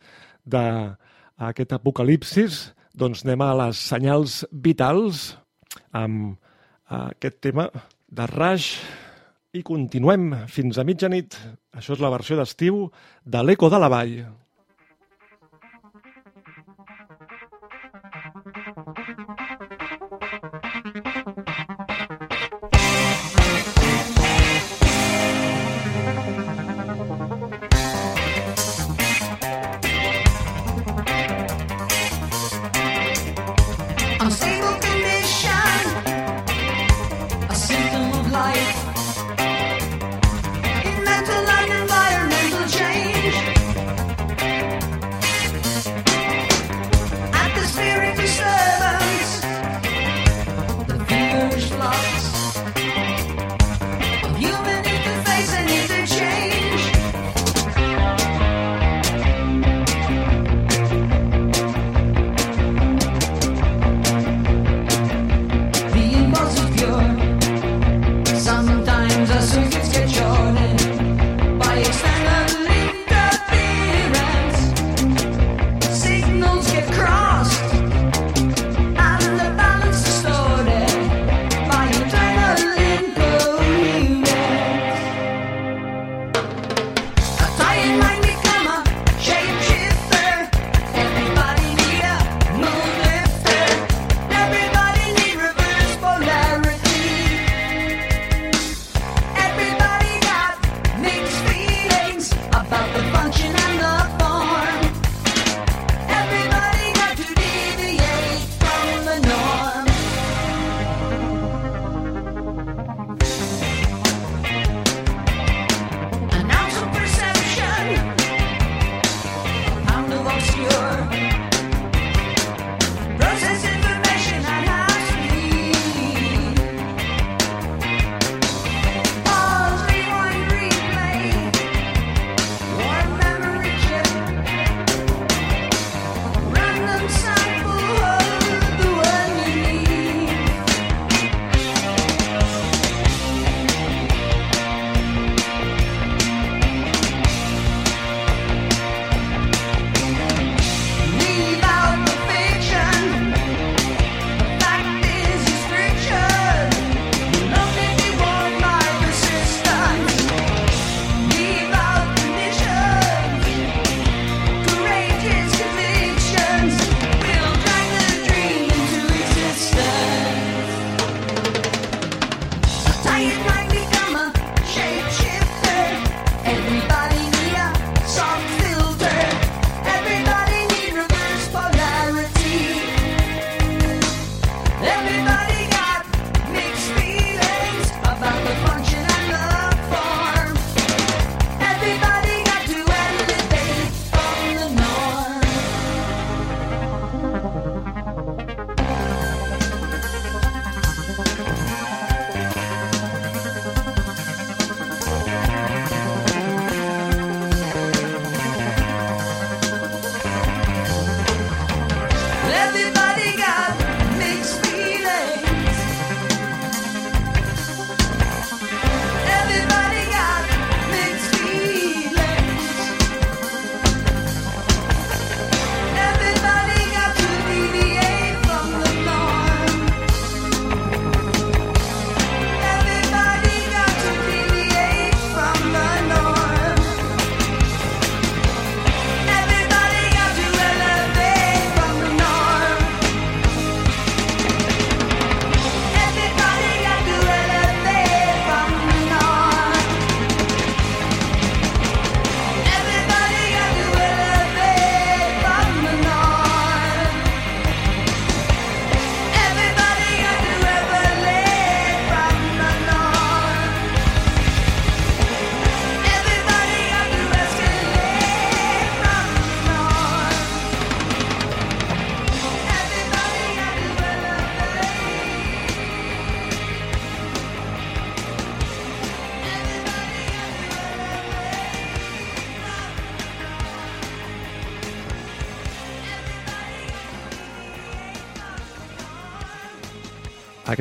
[SPEAKER 1] d'aquest apocalipsis doncs anem a les senyals vitals amb aquest tema de Rush i continuem fins a mitjanit. Això és la versió d'estiu de l'Eco de la Vall.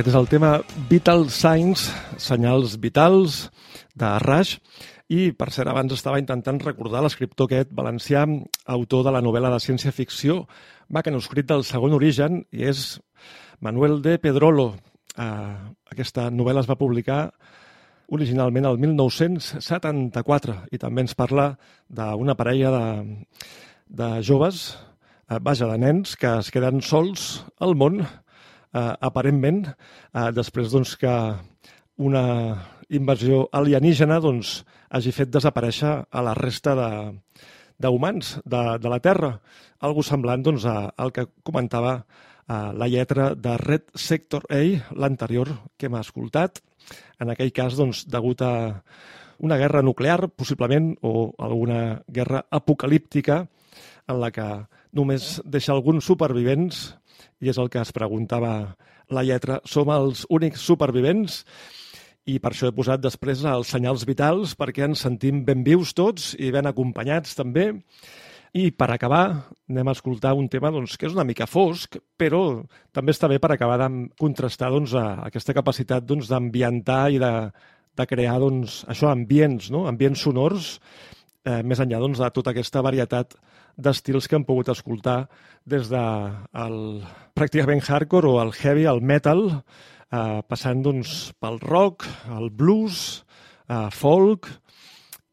[SPEAKER 1] Aquest és el tema Vital Signs, senyals vitals, de Rush, i, per cert, abans estava intentant recordar l'escriptor aquest valencià, autor de la novel·la de ciència-ficció, mecanoscrit del segon origen, i és Manuel de Pedrolo. Uh, aquesta novel·la es va publicar originalment el 1974 i també ens parla d'una parella de, de joves, eh, vaja, de nens, que es queden sols al món, eh, aparentment, eh, després doncs, que una invasió alienígena doncs, hagi fet desaparèixer a la resta de d'humans de, de la Terra. Algo semblant doncs, a, al que comentava a la lletra de Red Sector A, l'anterior que hem escoltat. En aquell cas, doncs, degut a una guerra nuclear, possiblement, o alguna guerra apocalíptica, en la que només deixa alguns supervivents, i és el que es preguntava la lletra, som els únics supervivents? i per això he posat després els senyals vitals perquè ens sentim ben vius tots i ben acompanyats també. I per acabar, anem a escoltar un tema doncs, que és una mica fosc, però també està bé per acabar de contrastar doncs, aquesta capacitat doncs, d'ambientar doncs, i de, de crear doncs, això, ambients, no? ambients sonors, eh, més enllà doncs, de tota aquesta varietat d'estils que hem pogut escoltar des de el, pràcticament hardcore o el heavy, el metal, eh, passant doncs, pel rock, el blues, eh, folk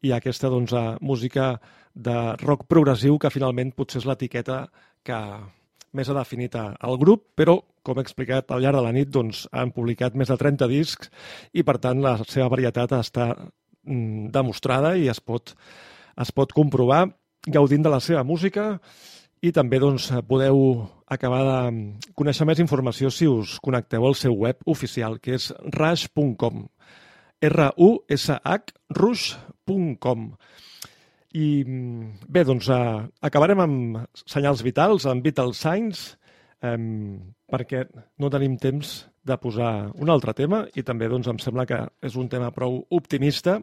[SPEAKER 1] i aquesta doncs, eh, música de rock progressiu que finalment potser és l'etiqueta que més ha definit el grup, però, com he explicat al llarg de la nit, doncs, han publicat més de 30 discs i, per tant, la seva varietat està mm, demostrada i es pot, es pot comprovar gaudint de la seva música i també doncs, podeu acabar de conèixer més informació si us connecteu al seu web oficial, que és rush.com. R-U-S-H, rush.com. I bé, doncs eh, acabarem amb senyals vitals, amb vital signs, eh, perquè no tenim temps de posar un altre tema i també doncs, em sembla que és un tema prou optimista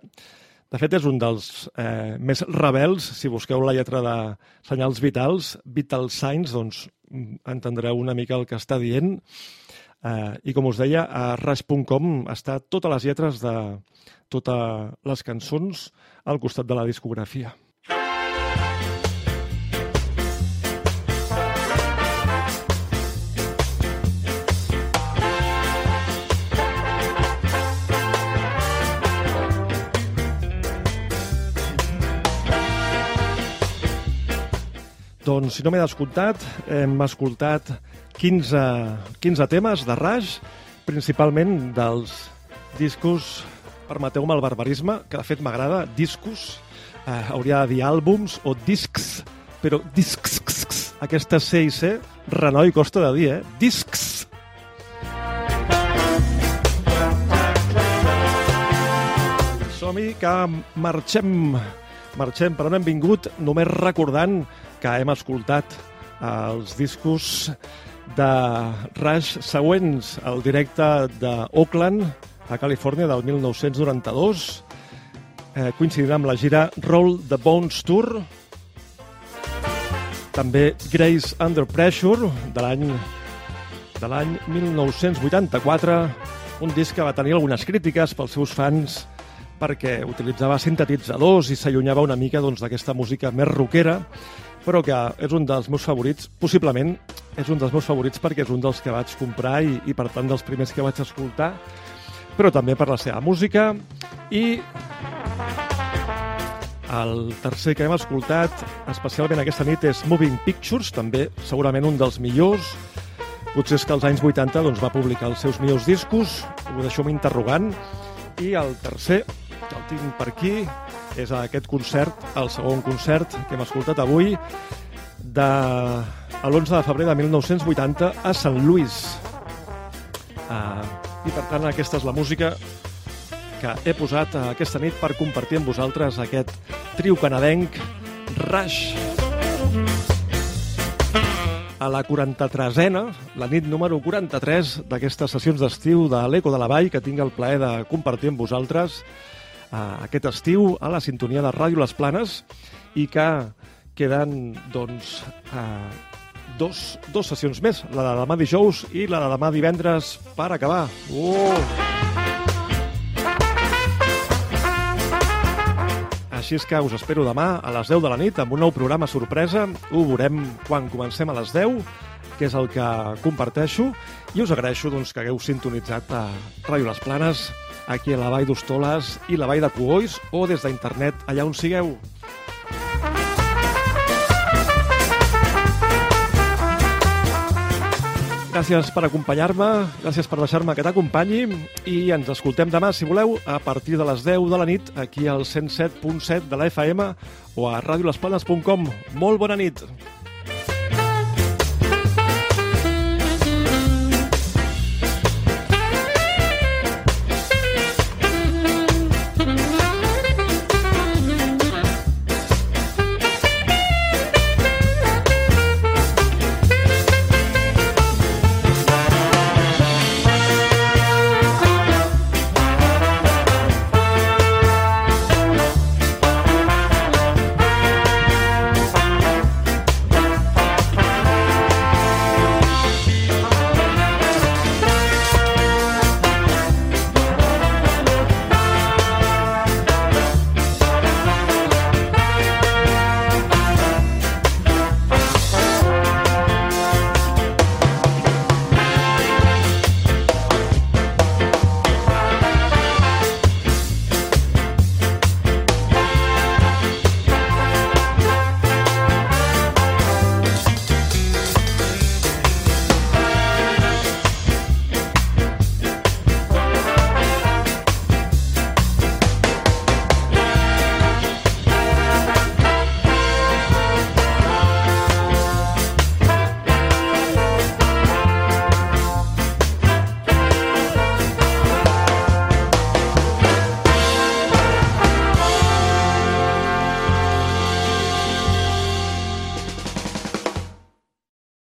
[SPEAKER 1] de fet, és un dels eh, més rebels. Si busqueu la lletra de senyals vitals, Vital Signs, doncs entendreu una mica el que està dient. Eh, I com us deia, a rush.com està totes les lletres de totes les cançons al costat de la discografia. Doncs, si no m'he descomptat, hem escoltat 15, 15 temes de Rush, principalment dels discos, permeteu-me el barbarisme, que de fet m'agrada, discos, eh, hauria de dir àlbums o discs, però discs, aquesta C i C, renoi costa de dir, eh? Discs. Som-hi que marxem, marxem, però no hem vingut només recordant que hem escoltat els discos de Rush següents, el directe d'Oakland, a Califòrnia, del 1992, eh, coincidint amb la gira Roll the Bones Tour, també Grace Under Pressure, de l'any de l'any 1984, un disc que va tenir algunes crítiques pels seus fans perquè utilitzava sintetitzadors i s'allunyava una mica doncs, d'aquesta doncs, música més rockera, però que és un dels meus favorits, possiblement és un dels meus favorits perquè és un dels que vaig comprar i, i per tant dels primers que vaig escoltar, però també per la seva música i el tercer que hem escoltat, especialment aquesta nit, és Moving Pictures, també segurament un dels millors. Potser és que als anys 80 doncs, va publicar els seus millors discos, ho deixo-me interrogant. I el tercer, que el tinc per aquí, és aquest concert, el segon concert que hem escoltat avui, de l'11 de febrer de 1980 a Sant Louis. Uh, I per tant aquesta és la música que he posat aquesta nit per compartir amb vosaltres aquest trio canadenc Rush. A la 43a, la nit número 43 d'aquestes sessions d'estiu de l'Eco de la Vall, que tinc el plaer de compartir amb vosaltres, aquest estiu a la sintonia de Ràdio Les Planes i que queden doncs, uh, dos, dos sessions més, la de demà dijous i la de demà divendres per acabar. Oh! Així és que us espero demà a les 10 de la nit amb un nou programa sorpresa. Ho veurem quan comencem a les 10, que és el que comparteixo, i us agraeixo doncs, que hagueu sintonitzat a Ràdio Les Planes, aquí a la Vall d'Hostoles i la Vall de Cogolls, o des d'internet, allà on sigueu. Gràcies per acompanyar-me, gràcies per deixar-me que t'acompanyi i ens escoltem demà, si voleu, a partir de les 10 de la nit, aquí al 107.7 de la FM o a radiolesplanes.com. Molt bona nit!